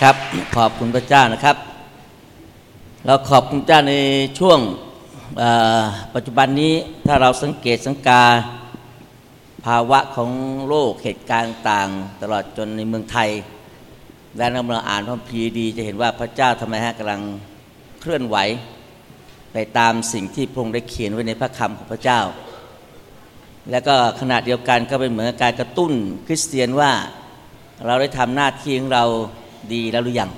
นะครับ ขอบคุณพระเจ้านะครับ เราขอบคุณเจ้าในช่วงปัจจุบันนี้ถ้าเราสังเกตสังกาภาวะของโลกเหตุการณ์ต่าง ตลอดจนในเมืองไทย และเราเมื่ออ่านพระพีดี จะเห็นว่าพระเจ้าทำไมฮะกำลังเคลื่อนไหว ไปตามสิ่งที่พระองค์ได้เขียนไว้ในพระคำของพระเจ้า และก็ขณะเดียวกันก็เป็นเหมือนการกระตุ้นคริสเตียนว่าเราได้ทำหน้าที่ของเรา ดีแล้วหรือยัง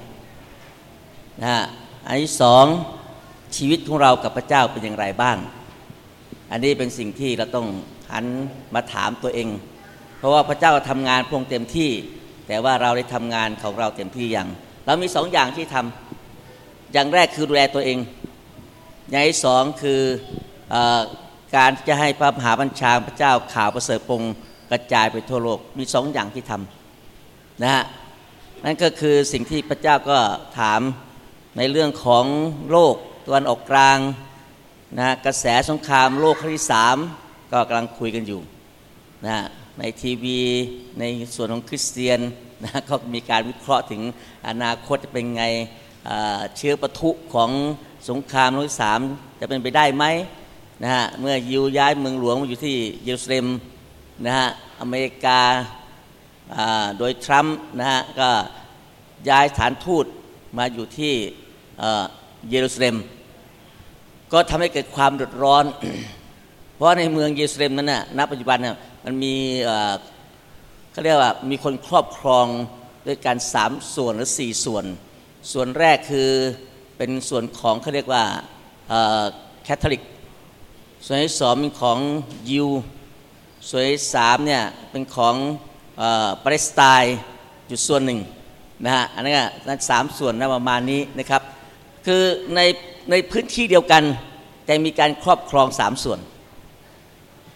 นะฮะอันที่สองชีวิตของเรากับพระเจ้าเป็นอย่างไรบ้าง อันนี้เป็นสิ่งที่เราต้องหันมาถามตัวเอง เพราะว่าพระเจ้าทำงานพงเต็มที่ แต่ว่าเราได้ทำงานของเราเต็มที่อย่าง เรามีสองอย่างที่ทำอย่างแรกคือดูแลตัวเอง อย่างที่สองคืออการจะให้พระมหาบัญชาพระเจ้าข่าวประเสริฐปงกระจายไปทั่วโลก มีสองอย่างที่ทำนะฮะ นั่นก็คือสิ่งที่พระเจ้าก็ถามในเรื่องของโลกตะวันออกกลางนะกระแสสงครามโลกครั้งที่สามก็กำลังคุยกันอยู่นะในทีวีในส่วนของคริสเตียนนะก็มีการวิเคราะห์ถึงอนาคตจะเป็นไงเชื้อปะทุของสงครามโลกที่สามจะเป็นไปได้ไหมนะฮะเมื่อยิวย้ายเมืองหลวงมาอยู่ที่เยรูซาเล็มนะฮะอเมริกา โดยทรัมป์นะฮะก็ย้ายฐานทูตมาอยู่ที่เยรูซาเล็ม ก็ทำให้เกิดความเดือดร้อน เพราะในเมืองเยรูซาเล็มนั้นน่ะณปัจจุบันน่ะมันมีเขาเรียกว่ามีคนครอบครองด้วยการสามส่วนหรือสี่ส่วน ส่วนแรกคือเป็นส่วนของเขาเรียกว่าแคทอลิก ส่วนที่สองเป็นของยิว ส่วนที่สามเนี่ยเป็นของ ปาเลสไตน์อยู่ส่วนหนึ่งนะฮะอันนี้นสามส่วนนะประมาณนี้นะครับ คือในในพื้นที่เดียวกัน แต่มีการครอบครองสามส่วน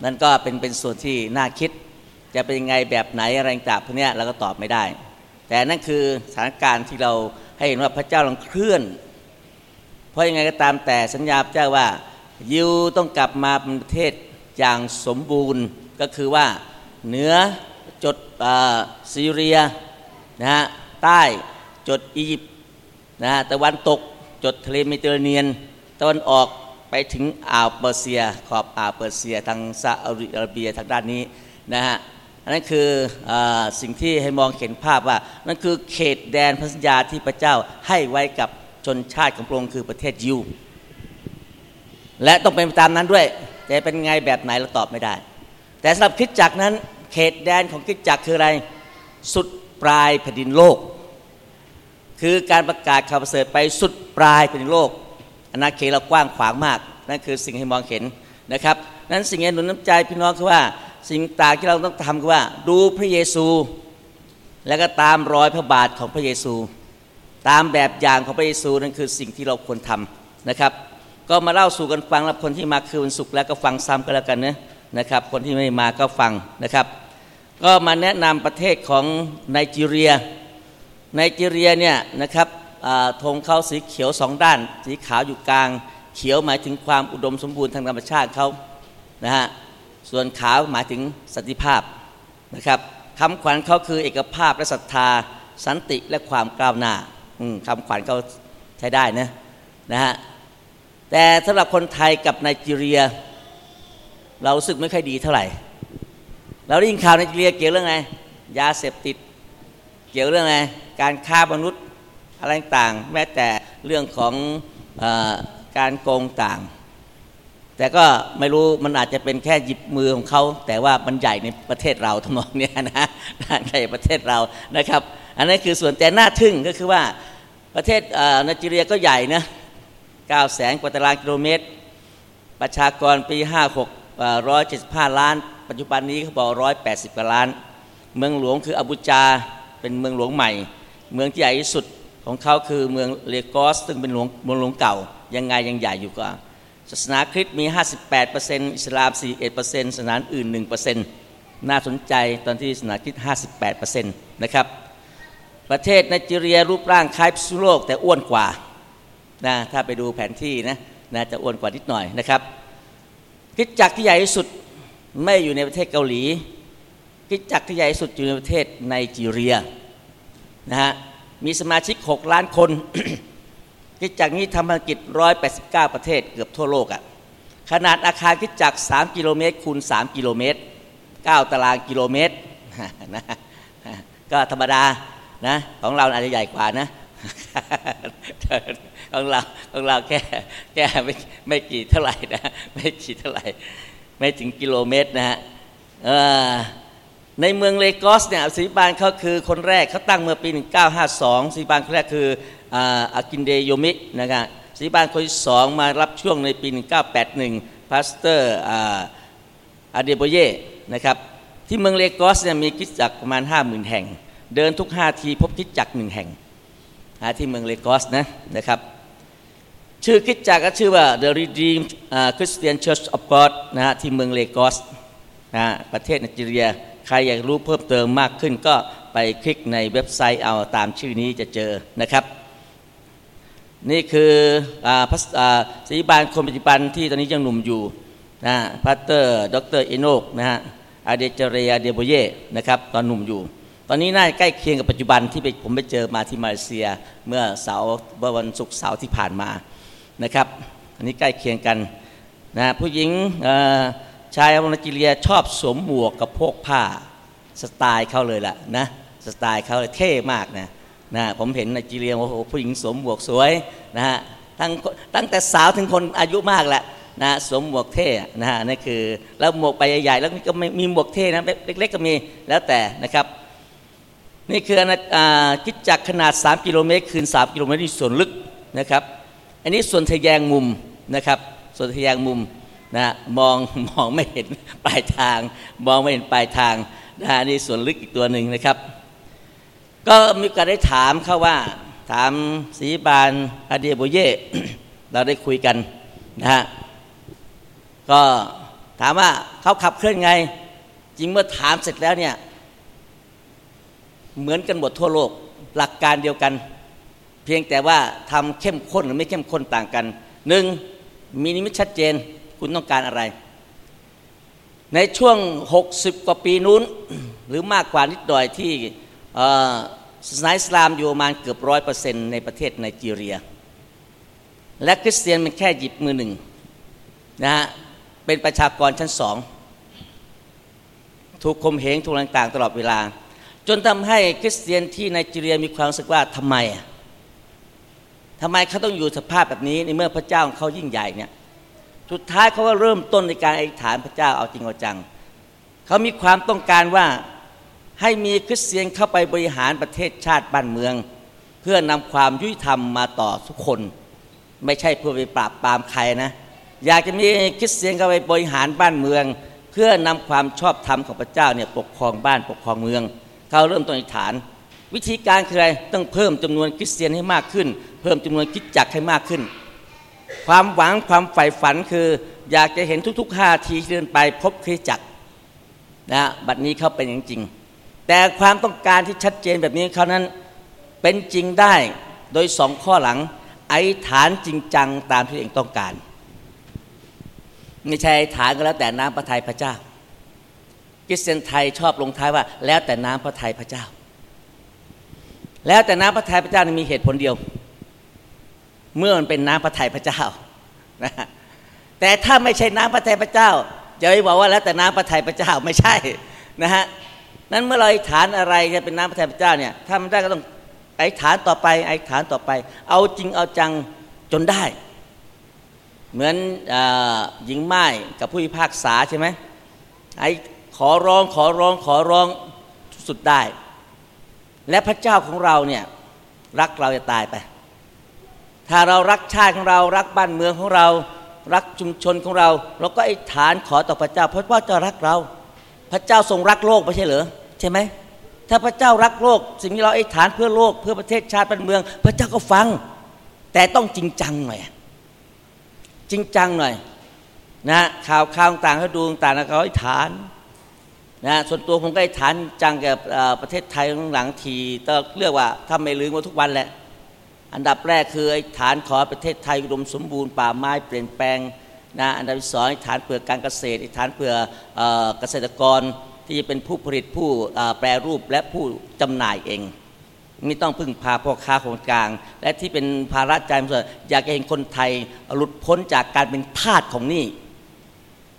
นั่นก็เป็นเป็นส่วนที่น่าคิด จะเป็นยังไงแบบไหนอะไรต่างพวกนี้เราก็ตอบไม่ได้ แต่นั่นคือสถานการณ์ที่เราให้เห็นว่าพระเจ้ากำลังเคลื่อน เพราะยังไงก็ตามแต่สัญญาพระเจ้าว่ายิวต้องกลับมาเป็นประเทศอย่างสมบูรณ์ก็คือว่าเหนือ ซีเรียนะฮะใต้จดอียิปต์นะฮะตะวันตกจดทะเลเมดิเตอร์เรเนียนตะวันออกไปถึงอ่าวเปอร์เซีย ขอบอ่าวเปอร์เซียทางซาอุดิอาระเบียทางด้านนี้นะฮะอันนั้นคืออสิ่งที่ให้มองเห็นภาพว่านั่นคือเขตแดนพันธสัญญาที่พระเจ้าให้ไว้กับชนชาติของพระองค์คือประเทศยิวและต้องเป็นตามนั้นด้วย แต่เป็นไงแบบไหนเราตอบไม่ได้ แต่สำหรับคิดจักนั้น ขตแดนของคิดจักคืออะไร สุดปลายแผ่นดินโลก คือการประกาศข่าวประเสริฐไปสุดปลายแผ่นดินโลกอนาเขตเรากว้างขวางมาก นั่นคือสิ่งที่มองเห็นนะครับนั้นสิ่งที่หนุนน้ำใจพี่น้องคือว่าสิ่งต่างที่เราต้องทำคือว่า ดูพระเยซู แล้วก็ตามรอยพระบาทของพระเยซู ตามแบบอย่างของพระเยซูนั่นคือสิ่งที่เราควรทำนะครับ ก็มาเล่าสู่กันฟังแล้วคนที่มาคือวันศุกร์แล้วก็ฟังซ้ำกันแล้วกันนะนะครับ คนที่ไม่มาก็ฟังนะครับ ก็มาแนะนำประเทศของไนจีเรียไนจีเรียเนี่ยนะครับธงเขาสีเขียวสองด้าน สีขาวอยู่กลาง เขียวหมายถึงความอุดมสมบูรณ์ทางธรรมชาติเขานะฮะส่วนขาวหมายถึงสันติภาพนะครับคำขวัญเขาคือเอกภาพและศรัทธาสันติและความก้าวหน้าคำขวัญเขาใช้ได้นะนะฮะแต่สำหรับคนไทยกับไนจีเรีย เราสึกไม่ค่อยดีเท่าไหร่ เราได้ยินข่าวในจีเรียเกี่ยวเรื่องไงยาเสพติด เกี่ยวเรื่องไงการฆ่ามนุษย์อะไรต่างแม้แต่เรื่องของอการโกงต่าง แต่ก็ไม่รู้มันอาจจะเป็นแค่หยิบมือของเขา แต่ว่ามันใหญ่ในประเทศเราทั้งหมดเนี่ยนะใหญ่ประเทศเรานะครับ อันนั้นคือส่วนแต่หน้าทึ่งก็คือว่าประเทศนจีเรียก็ใหญ่นะ9แสนกว่าตารางกิโลเมตร ประชากรปี 56 175ล้าน ปัจจุบันนี้เขาบอกร้อยแปดสิบกว่าล้าน เมืองหลวงคืออาบูจาเป็นเมืองหลวงใหม่ เมืองที่ใหญ่ที่สุดของเขาคือเมืองเลกอส ซึ่งเป็นหลวงเมืองหลวงเก่า ยังไงยังใหญ่อยู่กว่าศาสนาคริสต์มี 58%อิสลาม 41%ศาสนาอื่น 1%น่าสนใจตอนที่ศาสนาคริสต์58%นะครับประเทศไนจีเรียรูปร่างคล้ายพิษณุโลกแต่อ้วนกว่านะถ้าไปดูแผนที่นะนะจะอ้วนกว่านิดหน่อยนะครับ คิดจักที่ใหญ่ที่สุดไม่อยู่ในประเทศเกาหลีคิดจักที่ใหญ่ที่สุดอยู่ในประเทศไนจีเรียนะฮะมีสมาชิก 6 ล้านคนคิดจากนี้ทำภารกิจ 189 ประเทศเกือบทั่วโลกอะ่ะขนาดอาคารคิดจาก3 กิโลเมตรคูณ 3 กิโลเมตร 9 ตารางกิโลเมตรนะก็ธรรมดานะของเราอาจจะใหญ่กว่านะ ของเราของเราแค่แค่ไม่ไม่กี่เท่าไหร่นะไม่กี่เท่าไหร่ ไม่ถึงกิโลเมตรนะฮะในเมืองเลกอสเนี่ยศิษยาภิบาลเขาคือคนแรกเขาตั้งเมื่อปี 1952ศิษยาภิบาลคนแรกคืออากินเดโยมินะครับศิษยาภิบาลคนที่สองมารับช่วงในปี 1981 Pastor อาเดโบเย่นะครับที่เมืองเลกอสเนี่ยมีคิดจักประมาณ 50,000 แห่ง เดินทุก 5 ทีพบคิดจักหนึ่งแห่งที่เมืองเลกอสนะนะครับ ชื่อคิดจักก็ชื่อว่า The Redeemed Christian Church of God นะฮะที่เมืองเลกอสนะประเทศไนจีเรีย ใครอยากรู้เพิ่มเติมมากขึ้นก็ไปคลิกในเว็บไซต์เอาตามชื่อนี้จะเจอนะครับ นี่คือพระศรีบาลคนปัจจุบันที่ตอนนี้ยังหนุ่มอยู่นะ Pastor ดร. Enoch นะฮะ Adejare Adeboye นะครับตอนหนุ่มอยู่ ตอนนี้น่าใกล้เคียงกับปัจจุบันที่ผมไปเจอมาที่มาเลเซีย เมื่อเสาร์วันศุกร์เสาร์ที่ผ่านมา นะครับ อันนี้ใกล้เคียงกันนะผู้หญิงชายไนจีเรียชอบสวมหมวกกับพวกผ้าสไตล์เขาเลยล่ะนะสไตล์เขาเลยเท่มากนะนะผมเห็นไนจีเรียโอ้โหผู้หญิงสวมหมวกสวยนะฮะตั้งตั้งแต่สาวถึงคนอายุมากแหละนะสวมหมวกเท่นะฮะนั่นคือแล้วหมวกใบใหญ่ๆแล้วก็มีหมวกเท่นะเล็กๆก็มีแล้วแต่นะครับ นี่คือคิดจักขนาด 3 กิโลเมตร คืน 3 กิโลเมตรที่ส่วนลึกนะครับ อันนี้ส่วนทะแยงมุมนะครับ ส่วนทะแยงมุมนะมองมองไม่เห็นปลายทาง มองไม่เห็นปลายทางนะนี่ส่วนลึกอีกตัวหนึ่งนะครับ ก็มีการได้ถามเขาว่า ถามสีบานอาเดียโบเย่เราได้คุยกันนะฮะก็ถามว่าเขาขับเคลื่อนไง จริงเมื่อถามเสร็จแล้วเนี่ย เหมือนกันหมดทั่วโลก หลักการเดียวกัน เพียงแต่ว่าทำเข้มข้นหรือไม่เข้มข้นต่างกันหนึ่งมีนิมิตชัดเจนคุณต้องการอะไร ในช่วง 60 กว่าปีนู้น หรือมากกว่านิดหน่อยที่ศาสนาอิสลามอยู่ประมาณเกือบร้อยเปอร์เซ็นต์ในประเทศไนจีเรีย และคริสเตียนมันแค่หยิบมือหนึ่งนะฮะเป็นประชากรชั้นสองถูกคมเหงถูกต่างๆ ตลอดเวลา จนทำให้คริสเตียนที่ไนจีเรียมีความรู้สึกว่าทำไมอะ ทำไมเขาต้องอยู่สภาพแบบนี้ในเมื่อพระเจ้าของเขายิ่งใหญ่เนี่ยสุดท้ายเขาก็เริ่มต้นในการอธิษฐานพระเจ้าเอาจริงเอาจัง เขามีความต้องการว่าให้มีคริสเตียนเข้าไปบริหารประเทศชาติบ้านเมือง เพื่อนำความยุติธรรมมาต่อทุกคน ไม่ใช่เพื่อไปปราบปรามใครนะ อยากจะมีคริสเตียนเข้าไปบริหารบ้านเมือง เพื่อนำความชอบธรรมของพระเจ้าเนี่ยปกครองบ้านปกครองเมือง เขาเริ่มต้นอธิษฐาน วิธีการคืออะไรต้องเพิ่มจำนวนคริสเตียนให้มากขึ้น เพิ่มจำนวนคิดจักให้มากขึ้น ความหวังความใฝ่ฝันคือ อยากจะเห็นทุกๆห้าทีเดินไปพบคริสจักรนะบัดนี้เขาเป็นอย่างจริง แต่ความต้องการที่ชัดเจนแบบนี้เขานั้นเป็นจริงได้โดยสองข้อหลัง ไอ้ฐานจริงจังตามที่เองต้องการไม่ใช่ฐานก็แล้วแต่น้ำพระทัยพระเจ้าคริสเตียนไทยชอบลงท้ายว่า แล้วแต่น้ำพระทัยพระเจ้า แล้วแต่น้ำพระทัยพระเจ้ามีเหตุผลเดียว เมื่อมันเป็นน้ำพระทัยพระเจ้านะแต่ถ้าไม่ใช่น้ำพระทัยพระเจ้าจะไม่บอกว่าแล้วแต่น้ำพระทัยพระเจ้าไม่ใช่นะฮะนั้นเมื่อเราอธิษฐานอะไรจะเป็นน้ำพระทัยพระเจ้าเนี่ยถ้ามันได้ก็ต้องอธิษฐานต่อไปอธิษฐานต่อไป เอาจริงเอาจังจนได้ เหมือนอหญิงไม้กับผู้พิพากษาใช่ไหมไอ้ขอร้องขอร้องขอร้องสุดได้ และพระเจ้าของเราเนี่ยรักเราจะตายไป ถ้าเรารักชาติของเรารักบ้านเมืองของเรา รักชุมชนของเรา เราก็ไอ้ฐานขอต่อพระเจ้า เพราะว่าจะรักเรา พระเจ้าทรงรักโลกไม่ใช่เหรอใช่ไหมถ้าพระเจ้ารักโลก สิ่งที่เราไอ้ฐานเพื่อโลกเพื่อประเทศชาติบ้านเมือง พระเจ้าก็ฟัง แต่ต้องจริงจังหน่อยจริงจังหน่อยนะข่าวข่าวต่างเขาดูต่างๆเขาไอ้ฐาน นะส่วนตัวผมก็ฐานจังกับประเทศไทยหลังทีต้องเรียกว่าถ้าไม่ลืมว่าทุกวันแหละ อันดับแรกคือฐานขอประเทศไทยอุดมสมบูรณ์ป่าไม้เปลี่ยนแปลงนะอันดับที่สองฐานเผื่อการเกษตรฐานเผื่อเกษตรกรที่จะเป็นผู้ผลิตผู้แปรรูปและผู้จำหน่ายเองไม่ต้องพึ่งพาพ่อค้าคนกลาง และที่เป็นภาระใจมันอยากจะเห็นคนไทยหลุดพ้นจากการเป็นทาสของหนี้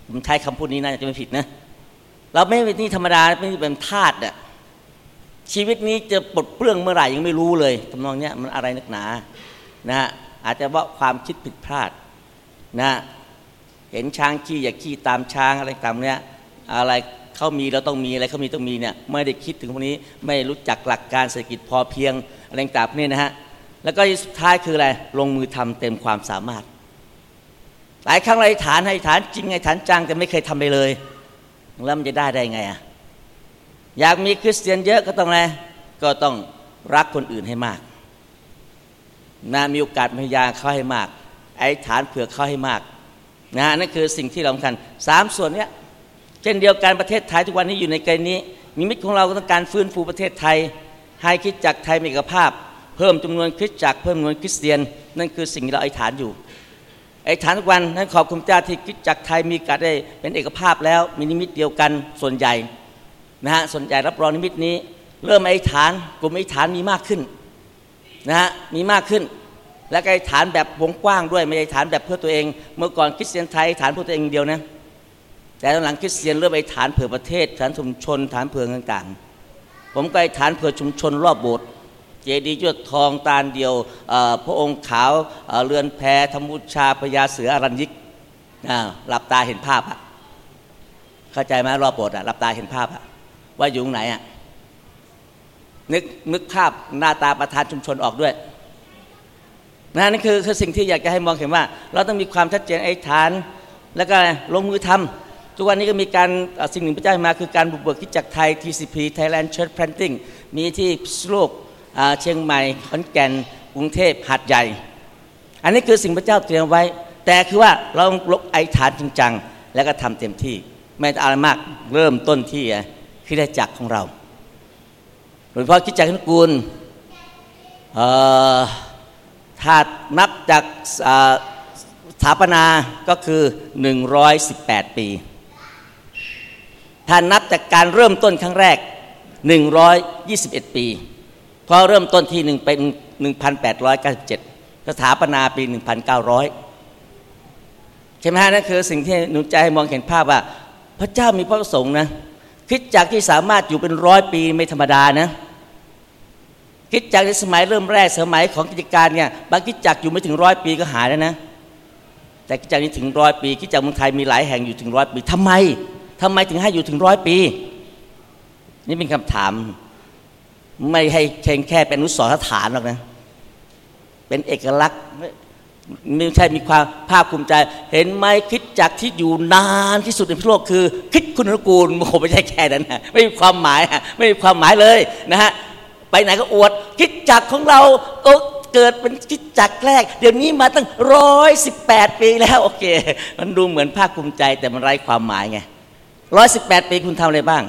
ผมใช้คำพูดนี้น่าจะไม่ผิดนะ เราไม่เป็นนี่ธรรมดาไม่เป็นทาสอะชีวิตนี้จะปลดเปลื้องเมื่อไหร่ยังไม่รู้เลยทำนองเนี้มันอะไรนักหนานะฮะอาจจะว่าความคิดผิดพลาดนะเห็นช้างขี้อยากขี้ตามช้างอะไรตามเนี้ยอะไรเขามีเราต้องมีอะไรเขามีต้องมีเนี่ยไม่ได้คิดถึงพวกนี้ไม่รู้จักหลักการเศรษฐกิจพอเพียงอะไรต่างๆนี่ยนะฮะแล้วก็สุดท้ายคืออะไรลงมือทำเต็มความสามารถ หลายครั้งเราฐานให้ฐานจริงให้ฐานจังแต่ไม่เคยทำไปเลย แล้วมันจะได้ได้ไงอะอยากมีคริสเตียนเยอะก็ต้องอะไรก็ต้องรักคนอื่นให้มากนะมีโอกาสพยายามเข้าให้มาก ไอ้ฐานเผื่อเข้าให้มากนะนั่นคือสิ่งที่เราสำคัญสามส่วนเนี้ยเช่นเดียวกันประเทศไทยทุกวันนี้อยู่ในเกณฑ์นี้นิมิตของเราก็ต้องการฟื้นฟูประเทศไทย ให้คริสตจักรไทยมีเอกภาพ เพิ่มจำนวนคริสตจักรเพิ่มจำนวนคริสเตียน นั่นคือสิ่งที่เราอธิษฐานอยู่ อธิษฐานทุกวันนั้นขอบคุณพระเจ้าที่คริสตจักรไทยมีการได้เป็นเอกภาพแล้วมีนิมิตเดียวกันส่วนใหญ่นะฮะส่วนใหญ่รับรองนิมิตนี้ เริ่มอธิษฐานกลุ่มอธิษฐานมีมากขึ้นนะฮะมีมากขึ้น และอธิษฐานแบบวงกว้างด้วยไม่ใช่อธิษฐานแบบเพื่อตัวเอง เมื่อก่อนคริสเตียนไทยฐานเพื่อตัวเองเดียวนะแต่หลังคริสเตียนเริ่มไอ้ฐานเผื่อประเทศฐานชุมชนฐานเผื่อต่างๆ ผมก็ไอ้ฐานเผื่อชุมชนรอบโบสถ์ จดีย์ยอดทองตาลเดียวพระองค์ขาวเรือนแพธรรมุชาพญาเสืออรัญยิกหลับตาเห็นภาพอะเข้าใจไหมรอบโบสถ์อะหลับตาเห็นภาพอะว่าอยู่ไหนอะนึกนึกภาพหน้าตาประธานชุมชนออกด้วยนะนั่นคือคือสิ่งที่อยากจะให้มองเห็นว่า เราต้องมีความชัดเจนไอ้ฐาน แล้วก็ลงมือทำทุกวันนี้ก็มีการสิ่งหนึ่งพระเจ้ามาคือการบุกเบิกคิดจักไทย TCP Thailand Church Planting มีที่โลก เชียงใหม่ขอนแก่นกรุงเทพหาดใหญ่ อันนี้คือสิ่งพระเจ้าเตรียมไว้ แต่คือว่าเราลกไอ้ฐานจริงจังแล้วก็ทำเต็มที่ ไม่อะไรมากเริ่มต้นที่คิดจักของเราโดยเฉพาะคิดจักรนุกูลถ้านับจากสถาปนาก็คือ 118 ปี ถ้านับจากการเริ่มต้นครั้งแรก 121 ปี พอเริ่มต้นที่หนึ่งเป็น1897สถาปนาปี1900ใช่ไหมฮะนั่นคือสิ่งที่หนุนใจให้มองเห็นภาพว่า พระเจ้ามีพระประสงค์นะคิดจากที่สามารถอยู่เป็นร้อยปีไม่ธรรมดานะคิดจากในสมัยเริ่มแรกสมัยของกิจการเนี่ยบางคิดจักอยู่ไม่ถึงร้อยปีก็หายแล้วนะ แต่คิดจักนี้ถึงร้อยปีคิดจักเมืองไทยมีหลายแห่งอยู่ถึงร้อยปีทำไมทำไมถึงให้อยู่ถึงร้อยปี นี่เป็นคำถาม ไม่ให้เพียงแค่เป็นอนุสรฐานหรอกนะ เป็นเอกลักษณ์ไม่ใช่มีความภาคภูมิใจ เห็นไหมคิดจักที่อยู่นานที่สุดในโลกคือ คิดคุณนุกูลโอ้ไม่ใช่แค่นั้นนะไม่มีความหมายไม่มีความหมายเลยนะฮะไปไหนก็อวด คิดจักของเราเกิดเป็นคิดจักแรก เดี๋ยวนี้มาตั้งร้อยสิบแปดปีแล้วโอเค มันดูเหมือนภาคภูมิใจแต่มันไร้ความหมายไงร้อยสิบแปดปีคุณทำอะไรบ้าง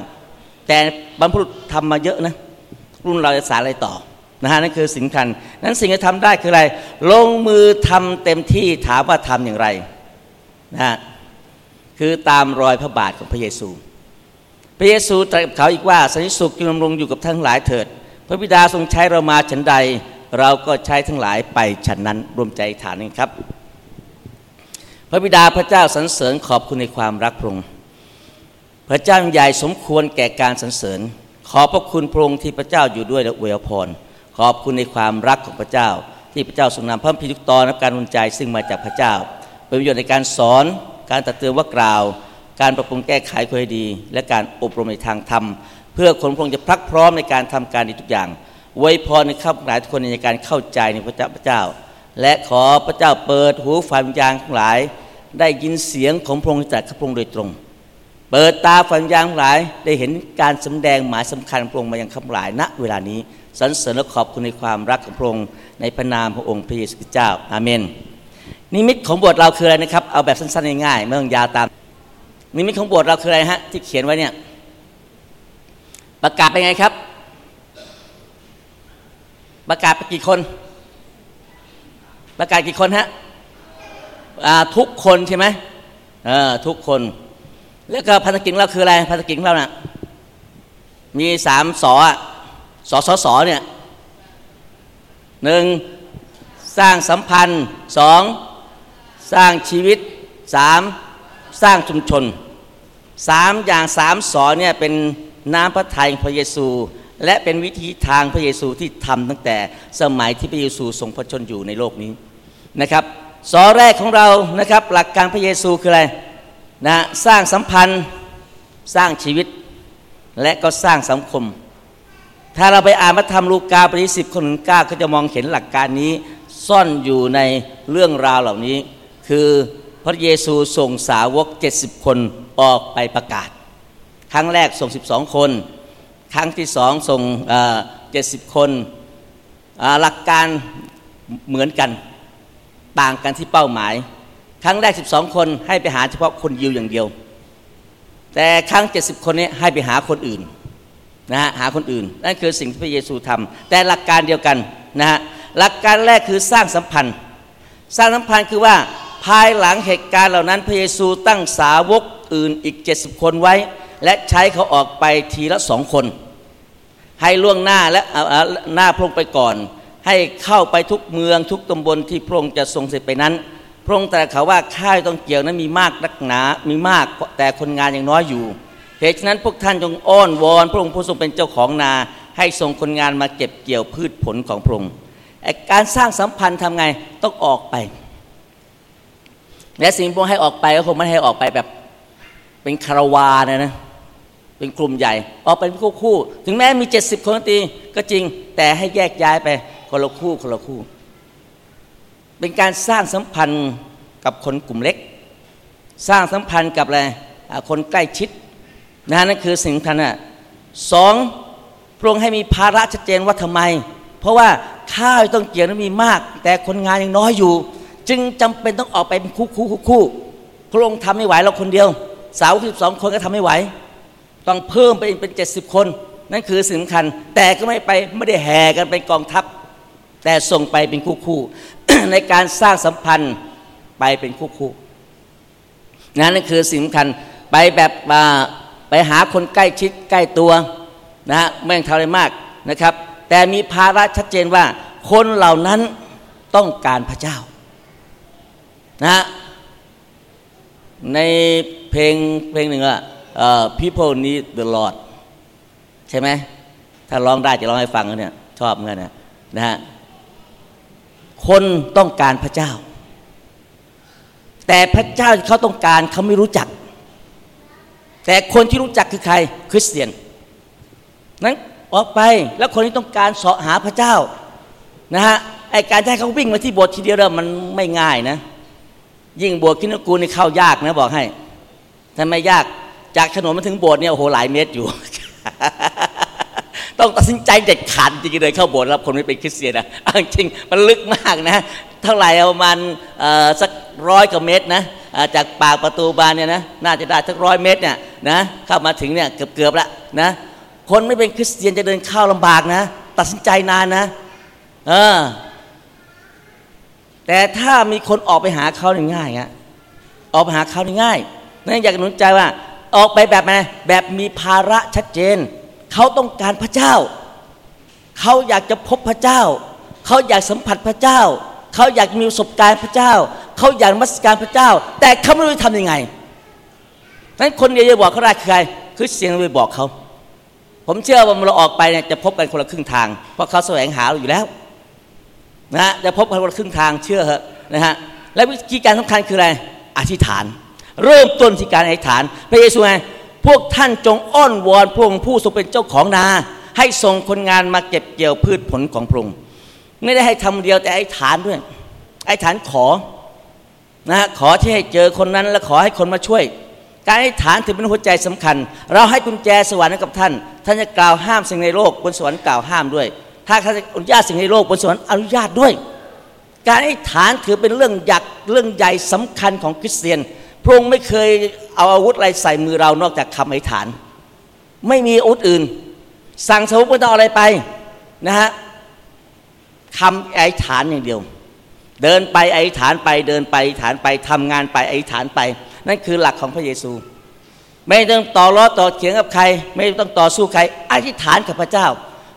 แต่บรรพุทธทำมาเยอะนะ รุ่นเราจะสารอะไรต่อนะฮะนั่นคือสิ่งคัญนั้นสิ่งที่ทำได้คืออะไร ลงมือทำเต็มที่ถามว่าทำอย่างไรนะฮะคือตามรอยพระบาทของพระเยซู พระเยซูตรัสกับเขาอีกว่าสันติสุขจงดำรงอยู่กับทั้งหลายเถิด พระบิดาทรงใช้เรามาฉันใด เราก็ใช้ทั้งหลายไปฉันนั้นรวมใจฐานนี้ครับ พระบิดาพระเจ้าสรรเสริญขอบคุณในความรักพระองค์พระเจ้าใหญ่สมควรแก่การสรรเสริญ ขอพระคุณพระองค์ที่พระเจ้าอยู่ด้วยและอวยพร ขอบคุณในความรักของพระเจ้า ที่พระเจ้าทรงนำพระพิทุกตอนและการอุ่นใจซึ่งมาจากพระเจ้า เป็นประโยชน์ในการสอน การตัดเตือนว่ากล่าว การปรับปรุงแก้ไขความดี และการอบรมในทางธรรม เพื่อคนพระองค์จะพลักพร้อมในการทำการดีทุกอย่างไว้พรในข้าหลายทุกคนในการเข้าใจในพระเจ้าพระเจ้าและขอพระเจ้าเปิดหูฟังยางทั้งหลาย ได้ยินเสียงของพระองค์จากพระองค์โดยตรง เปิดตาฟังยางทั้งหลายได้เห็นการสำแดงหมายสำคัญพระองค์มายังข้าหลายณเวลานี้สรรเสริญและขอบคุณในความรักของพระองค์ในพระนามพระองค์พระเยซูคริสต์เจ้าอาเมน นิมิตของบทเราคืออะไรนะครับ เอาแบบสั้นๆง่ายๆไม่ต้องยาวตาม นิมิตของบทเราคืออะไรฮะที่เขียนไว้เนี่ยประกาศไปไงครับ ประกาศไปกี่คน ประกาศกี่คนฮะทุกคนใช่ไหมทุกคน แล้วก็พันธกิจเราคืออะไรพันธกิจเราเนะ่ะมีสามสอสอสอสอเนี่ยหนึ่งสร้างสัมพันธ์สองสร้างชีวิตสามสร้างชุมชนสามอย่างสามสอนเนี่ยเป็นน้ำพระทัยพระเยซู และเป็นวิธีทางพระเยซูที่ทำตั้งแต่สมัยที่พระเยซูทรงพระชนอยู่ในโลกนี้นะครับสอแรกของเรานะครับหลักการพระเยซูคืออะไร นะสร้างสัมพันธ์สร้างชีวิตและก็สร้างสังคม ถ้าเราไปอ่านพระธรรมลูกาบทที่สิบคนถึงเก้าก็จะมองเห็นหลักการนี้ซ่อนอยู่ในเรื่องราวเหล่านี้ คือพระเยซูส่งสาวก 70 คนออกไปประกาศ ครั้งแรกส่ง 12 คน ครั้งที่สองส่งเจ็ดสิบคนหลักการเหมือนกันต่างกันที่เป้าหมาย ครั้งแรก 12 คนให้ไปหาเฉพาะคนยิวอย่างเดียว แต่ครั้ง 70 คนนี้ให้ไปหาคนอื่นนะฮะหาคนอื่น นั่นคือสิ่งที่พระเยซูทำแต่หลักการเดียวกันนะฮะหลักการแรกคือสร้างสัมพันธ์ สร้างสัมพันธ์คือว่าภายหลังเหตุการณ์เหล่านั้นพระเยซูตั้งสาวกอื่นอีก 70 คนไว้ และใช้เขาออกไปทีละสองคน ให้ล่วงหน้าและหน้าพระองค์ไปก่อน ให้เข้าไปทุกเมืองทุกตำบลที่พระองค์จะทรงเสร็จไปนั้น พระองค์แต่เขาว่าข้าวต้องเกี่ยวนั้นมีมากนักหนา มีมากแต่คนงานยังน้อยอยู่เหตุฉะนั้นพวกท่านจงอ้อนวอน พระองค์ผู้ทรงเป็นเจ้าของนา ให้ส่งคนงานมาเก็บเกี่ยวพืชผลของพระองค์การสร้างสัมพันธ์ทำไงต้องออกไป และสิ่งพวกให้ออกไปก็คงไม่ให้ออกไปแบบ เป็นคารวานะนะเป็นกลุ่มใหญ่ ออกเป็นคู่คู่ ถึงแม้มีเจ็ดสิบคนตีก็จริงแต่ให้แยกย้ายไปคนละคู่คนละคู่ เป็นการสร้างสัมพันธ์กับคนกลุ่มเล็ก สร้างสัมพันธ์กับอะไรคนใกล้ชิดนะนั่นคือสิ่งสำคัญอะสองพระองค์ให้มีภาระชัดเจนว่าทำไม เพราะว่าข้าวต้องเกี่ยวนั้นมีมาก แต่คนงานยังน้อยอยู่ จึงจำเป็นต้องออกไปเป็นคู่คู่คู่คู่พระองค์ทำไม่ไหวเราคนเดียว สาวสิบสองคนก็ทำไม่ไหว ต้องเพิ่มไปเป็นเจ็ดสิบคน นั่นคือสิ่งสำคัญ แต่ก็ไม่ไปไม่ได้แห่กันเป็นกองทัพ แต่ส่งไปเป็นคู่คู่ ในการสร้างสัมพันธ์ไปเป็นคู่คู่นั่นคือสิ่งสำคัญไปแบบไปหาคนใกล้ชิดใกล้ตัวนะฮะไม่ต้องทำอะไรมากนะครับ แต่มีภาระชัดเจนว่า คนเหล่านั้นต้องการพระเจ้านะในเพลงเพลงหนึ่งอะ people need the Lord ใช่ไหมถ้าร้องได้จะร้องให้ฟังเนี่ยชอบเหมือนกันนะนะฮะ คนต้องการพระเจ้า แต่พระเจ้าที่เขาต้องการเขาไม่รู้จัก แต่คนที่รู้จักคือใครคริสเตียนนั้นออกไปแล้วคนที่ต้องการเสาะหาพระเจ้านะฮะไอการให้เขาวิ่งมาที่โบสถ์ทีเดียวมันไม่ง่ายนะ ยิ่งโบสถ์คินกูนี่เข้ายากนะบอกให้ทำไมยากจากถนนมาถึงโบสถ์เนี่ยโอ้โหหลายเมตรอยู่ ต้องตัดสินใจเด็ดขาดจริงๆเลยเข้าโบสถ์รับคนไม่เป็นคริสเตียนนะจริงมันลึกมากนะ เท่าไหร่ประมาณสักร้อยกว่าเมตรนะจากปากประตูบานเนี่ยนะน่าจะได้สักร้อยเมตรเนี่ยนะเข้ามาถึงเนี่ยเกือบๆละนะคนไม่เป็นคริสเตียนจะเดินเข้าลำบากนะ ตัดสินใจนานนะเออแต่ถ้ามีคนออกไปหาเขาง่ายๆออกไปหาเขาง่ายนั่นอยากหนุนใจว่า ออกไปแบบไหนแบบมีภาระชัดเจน เขาต้องการพระเจ้า เขาอยากจะพบพระเจ้า เขาอยากสัมผัสพระเจ้า เขาอยากมีประสบการณ์พระเจ้า เขาอยากมัสการพระเจ้า แต่เขาไม่รู้จะทำยังไงนั้นคนเดียวจะบอกเขาได้คือใครคือเสียงไปบอกเขา ผมเชื่อว่าเราออกไปเนี่ยจะพบกันคนละครึ่งทาง เพราะเขาแสวงหาเราอยู่แล้วนะฮะจะพบกันคนละครึ่งทางเชื่อเหอะนะฮะและวิธีการสำคัญคืออะไรอธิษฐาน เริ่มต้นที่การอธิษฐานพระเยซูไง พวกท่านจงอ้อนวอนพระองค์ผู้ทรงเป็นเจ้าของนา ให้ส่งคนงานมาเก็บเกี่ยวพืชผลของพระองค์ไม่ได้ให้ทำเดียวแต่ไอ้ฐานด้วย ไอ้ฐานขอนะขอที่ให้เจอคนนั้น และขอให้คนมาช่วย การให้ฐานถือเป็นหัวใจสำคัญ เราให้กุญแจสวรรค์กับท่าน ท่านจะกล่าวห้ามสิ่งในโลกบนสวรรค์กล่าวห้ามด้วย ถ้าท่านอนุญาตสิ่งในโลกบนสวรรค์อนุญาตด้วย การให้ฐานถือเป็นเรื่องหยักเรื่องใหญ่สำคัญของคริสเตียน พระองค์ไม่เคยเอาอาวุธอะไรใส่มือเรานอกจากคำอธิษฐาน ไม่มีอาวุธอื่น สั่งสาวกไม่ต้องอะไรไปนะฮะคำอธิษฐานอย่างเดียว เดินไปอธิษฐานไปเดินไปอธิษฐานไปทำงานไปอธิษฐานไป นั่นคือหลักของพระเยซู ไม่ต้องต่อล้อต่อเถียงกับใคร ไม่ต้องต่อสู้ใครอธิษฐานกับพระเจ้า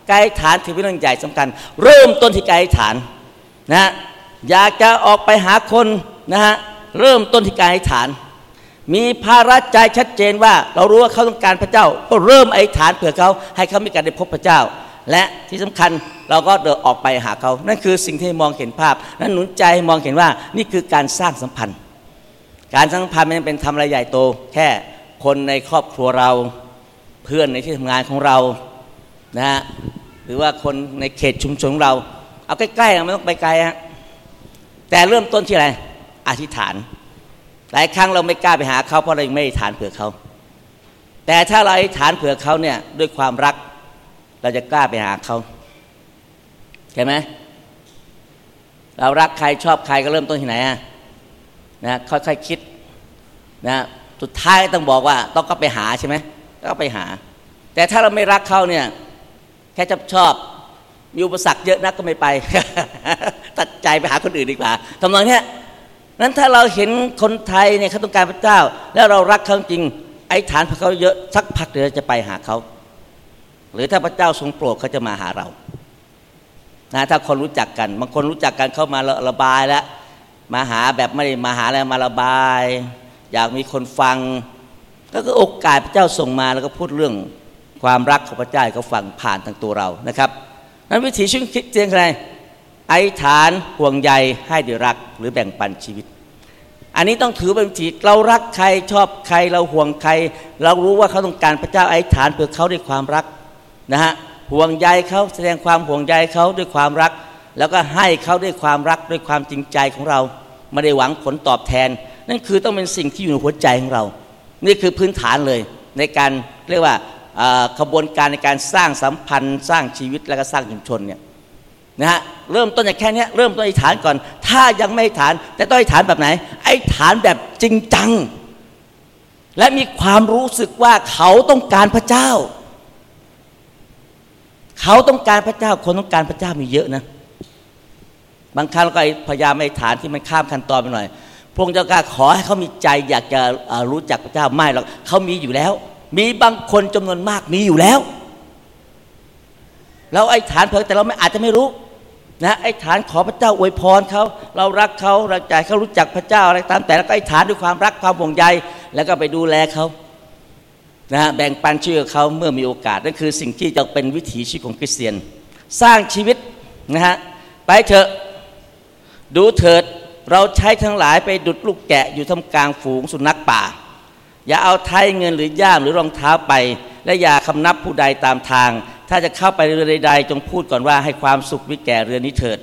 การอธิษฐานถือเป็นเรื่องใหญ่สำคัญ เริ่มต้นที่การอธิษฐานนะอยากจะออกไปหาคนนะฮะ เริ่มต้นที่การอธิษฐาน มีภาระใจชัดเจนว่า เรารู้ว่าเขาต้องการพระเจ้า ก็เริ่มอธิษฐานเผื่อเขาให้เขามีการได้พบพระเจ้า และที่สำคัญเราก็เดินออกไปหาเขา นั่นคือสิ่งที่มองเห็นภาพ นั้นหนุนใจมองเห็นว่านี่คือการสร้างสัมพันธ์ การสร้างสัมพันธ์ไม่เป็นทำอะไรใหญ่โต แค่คนในครอบครัวเราเพื่อนในที่ทำงานของเรานะฮะหรือว่าคนในเขตชุมชนของเรา เอาใกล้ๆไม่ต้องไปไกลฮะแต่เริ่มต้นที่อะไร อธิษฐาน หลายครั้งเราไม่กล้าไปหาเขาเพราะเราไม่อธิษฐานเผื่อเขา แต่ถ้าเราอธิษฐานเผื่อเขาเนี่ยด้วยความรัก เราจะกล้าไปหาเขาเห็นไหมเรารักใครชอบใครก็เริ่มต้นที่ไหนอะนะค่อยๆคคิดนะสุดท้ายต้องบอกว่าต้องก็ไปหาใช่ไหมก็ไปหา แต่ถ้าเราไม่รักเขาเนี่ยแค่ชอบชอบมีอุปสรรคเยอะนักก็ไม่ไป ตัดใจไปหาคนอื่นดีกว่าทำนองนี้ นั้นถ้าเราเห็นคนไทยเนี่ยเขาต้องการพระเจ้า แล้วเรารักเขาจริง ไอ้ฐานพระเขาเยอะสักพักเดี๋ยวจะไปหาเขาหรือถ้าพระเจ้าทรงโปรดเขาจะมาหาเรานะถ้าคนรู้จักกันบางคนรู้จักกันเข้ามาระบายแล้วมาหาแบบไม่ได้มาหาแล้วมาระบาย อยากมีคนฟัง ก็คือโอกาสพระเจ้าส่งมาแล้วก็พูดเรื่องความรักของพระเจ้าเขาฟังผ่านทางตัวเรานะครับนั้นวิถีชีวิตคิดเจียงไร ไอ้ฐานห่วงใยให้ด้วยรักหรือแบ่งปันชีวิต อันนี้ต้องถือเป็นวิถีเรารักใครชอบใครเราห่วงใคร เรารู้ว่าเขาต้องการพระเจ้าไอ้ฐานเพื่อเขาด้วยความรักนะฮะห่วงใยเขาแสดงความห่วงใยเขาด้วยความรัก แล้วก็ให้เขาด้วยความรักด้วยความจริงใจของเราไม่ได้หวังผลตอบแทน นั่นคือต้องเป็นสิ่งที่อยู่ในหัวใจของเรา นี่คือพื้นฐานเลยในการเรียกว่าขบวนการในการสร้างสัมพันธ์ สร้างชีวิตและก็สร้างชุมชนเนี่ยนะฮะ เริ่มต้นจากแค่นี้เริ่มต้นอธิษฐานก่อน ถ้ายังไม่ฐาน แต่ต้องอธิษฐานแบบไหนไอ้ฐานแบบจริงจัง และมีความรู้สึกว่าเขาต้องการพระเจ้า เขาต้องการพระเจ้า คนต้องการพระเจ้ามีเยอะนะ บางครั้งเราก็พยายามไม่ฐานที่มันข้ามขั้นตอนไปหน่อย พระองค์เจ้ากล้าขอให้เขามีใจอยากจะรู้จักพระเจ้าไม่หรอกเขามีอยู่แล้ว มีบางคนจำนวนมากมีอยู่แล้วเราไอ้ฐานเพิ่งแต่เราไม่อาจจะไม่รู้ นะไอ้ฐานขอพระเจ้าอวยพรเขาเรารักเขารักใจเขารู้จักพระเจ้าอะไรตามแต่แล้วก็ไอ้ฐานด้วยความรักความห่วงใยแล้วก็ไปดูแลเขานะแบ่งปันชื่อเขาเมื่อมีโอกาสนั่นคือสิ่งที่จะเป็นวิถีชีวิตของคริสเตียน สร้างชีวิตนะฮะไปเถอะดูเถิดเราใช้ทั้งหลายไปดุดลูกแกะอยู่ทำกลางฝูงสุนัขป่า อย่าเอาไทยเงินหรือย่ามหรือรองเท้าไป และอย่าคำนับผู้ใดตามทาง ถ้าจะเข้าไปเรือใดๆจงพูดก่อนว่าให้ความสุขวิแก่เรือนี้เถิด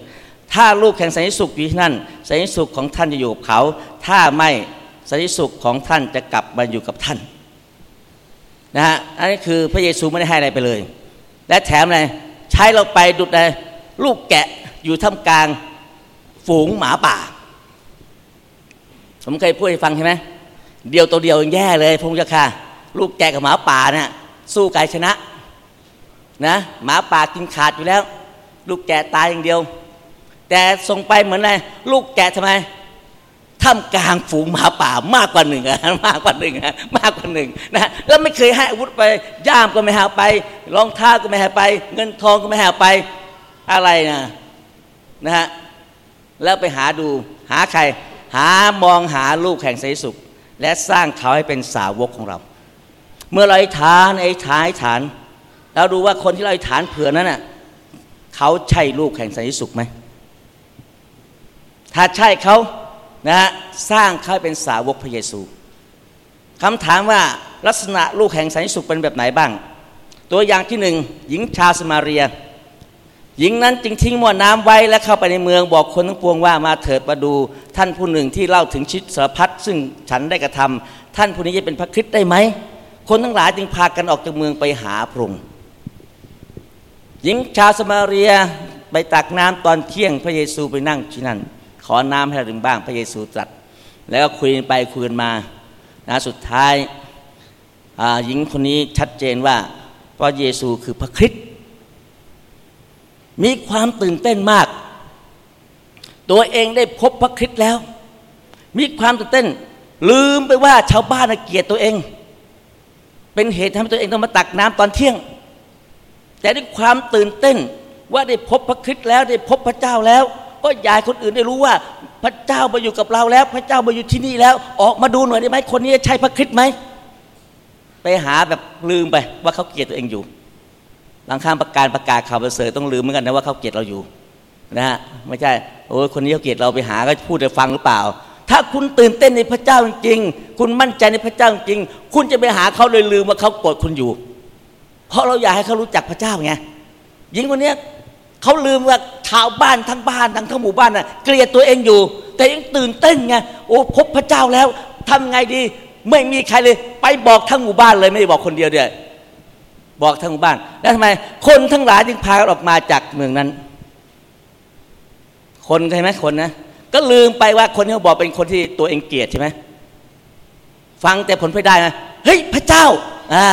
ถ้าลูกแห่งสันติสุขอยู่ที่นั่นสันติสุขของท่านจะอยู่กับเขา ถ้าไม่สันติสุขของท่านจะกลับมาอยู่กับท่านนะฮะอันนี้คือพระเยซูไม่ได้ให้อะไรไปเลย และแถมอะไรใช้เราไปดุดเลยลูกแกะอยู่ท่ามกลางฝูงหมาป่า ผมเคยพูดให้ฟังใช่ไหมเดียวตัวเดียวแย่เลยพงศ์ค่ะ ลูกแกะกับหมาป่าเนี่ยสู้กายชนะ นะหมาป่ากินขาดอยู่แล้ว ลูกแกะตายอย่างเดียว แต่ส่งไปเหมือนอะไรลูกแกะทำไมท่ามกลางฝูงหมาป่ามากกว่าหนึ่งอะมากกว่าหนึ่งอะมากกว่าหนึ่งนะแล้วไม่เคยให้อาวุธไปย่ามก็ไม่หาไปรองเท้าก็ไม่หาไป เงินทองก็ไม่หาไปอะไรนะนะฮะแล้วไปหาดูหาใคร หามองหาลูกแห่งไสสุข และสร้างเขาให้เป็นสาวกของเรา เมื่อเราฐานไอ้ฐานฐาน เราดูว่าคนที่เราอิฐานเผื่อนั้นน่ะเขาใช่ลูกแห่งสันติสุขไหมถ้าใช่เขานะฮะสร้างเขาเป็นสาวกพระเยซูคำถามว่าลักษณะลูกแห่งสันติสุขเป็นแบบไหนบ้าง ตัวอย่างที่หนึ่งหญิงชาวสมาเรีย หญิงนั้นจึงทิ้งม้อน้ำไว้และเข้าไปในเมืองบอกคนทั้งปวงว่ามาเถิดมาดูท่านผู้หนึ่งที่เล่าถึงชิดสารพัดซึ่งฉันได้กระทำท่านผู้นี้จะเป็นพระคริสต์ได้ไหมคนทั้งหลายจึงพากันออกจากเมืองไปหาพระองค์ หญิงชาวสมาเรียไปตักน้ำตอนเที่ยงพระเยซูไปนั่งที่นั่น ขอน้ำให้เราดื่มบ้างพระเยซูตรัส แล้วก็คุยไปคุยมานะสุดท้ายหญิงคนนี้ชัดเจนว่าพระเยซูคือพระคริสต์มีความตื่นเต้นมาก ตัวเองได้พบพระคริสต์แล้ว มีความตื่นเต้น ลืมไปว่าชาวบ้านเกลียดตัวเอง เป็นเหตุทำให้ตัวเองต้องมาตักน้ำตอนเที่ยง แต่ด้วยความตื่นเต้นว่าได้พบพระคริสต์แล้วได้พบพระเจ้าแล้ว ก็ยากคนอื่นได้รู้ว่า พระเจ้ามาอยู่กับเราแล้ว พระเจ้ามาอยู่ที่นี่แล้ว ออกมาดูหน่อยได้ไหมคนนี้ใช่พระคริสต์ไหมไปหาแบบลืมไปว่าเขาเกลียดตัวเองอยู่บางครั้งประกาศประกาศข่าวประเสริฐต้องลืมเหมือนกันนะว่าเขาเกลียดเราอยู่นะฮะไม่ใช่โอ้ยคนนี้เขาเกลียดเราไปหาก็พูดให้ฟังหรือเปล่า ถ้าคุณตื่นเต้นในพระเจ้าจริงคุณมั่นใจในพระเจ้าจริงคุณจะไปหาเขาเลยลืมว่าเขาโกรธคุณอยู่ เพราะเราอยากให้เขารู้จักพระเจ้าไงหญิงคนนี้เขาลืมว่าชาวบ้านทั้งบ้านทั้งทั้งหมู่บ้านน่ะเกลียดตัวเองอยู่ แต่ยังตื่นเต้นไงโอ้พบพระเจ้าแล้วทำไงดี ไม่มีใครเลย ไปบอกทั้งหมู่บ้านเลยไม่ได้บอกคนเดียวเดียบอกทั้งหมู่บ้าน แล้วทำไม คนทั้งหลายจึงพาออกมาจากเมืองนั้น คนใช่ไหมคนนะก็ลืมไปว่าคนที่เขาบอกเป็นคนที่ตัวเองเกลียดใช่ไหมฟังแต่ผลไม่ได้นะเฮ้ยพระเจ้าอ่า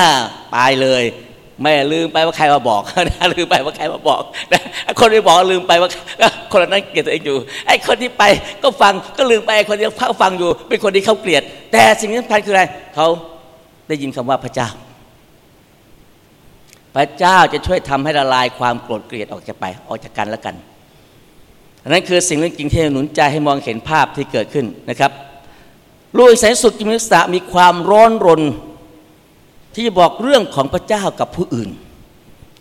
ไปเลย ไม่ลืมไปว่าใครมาบอกนะลืมไปว่าใครมาบอกนะคนที่บอกลืมไปว่าคนนั้นเกลียดตัวเองอยู่ไอ้คนที่ไปก็ฟังก็ลืมไปคนที่เขาฟังอยู่ เป็นคนที่เขาเกลียด แต่สิ่งที่สำคัญคืออะไรเขาได้ยินคำว่าพระเจ้า พระเจ้าจะช่วยทำให้ละลายความโกรธเกลียดออกจากไปออกจากกันแล้วกันนั่นคือสิ่งเรื่องจริงที่หนุนใจให้มองเห็นภาพที่เกิดขึ้นนะครับลุยสายสุดจิมิสตะมีความร้อนรน ที่จะบอกเรื่องของพระเจ้ากับผู้อื่น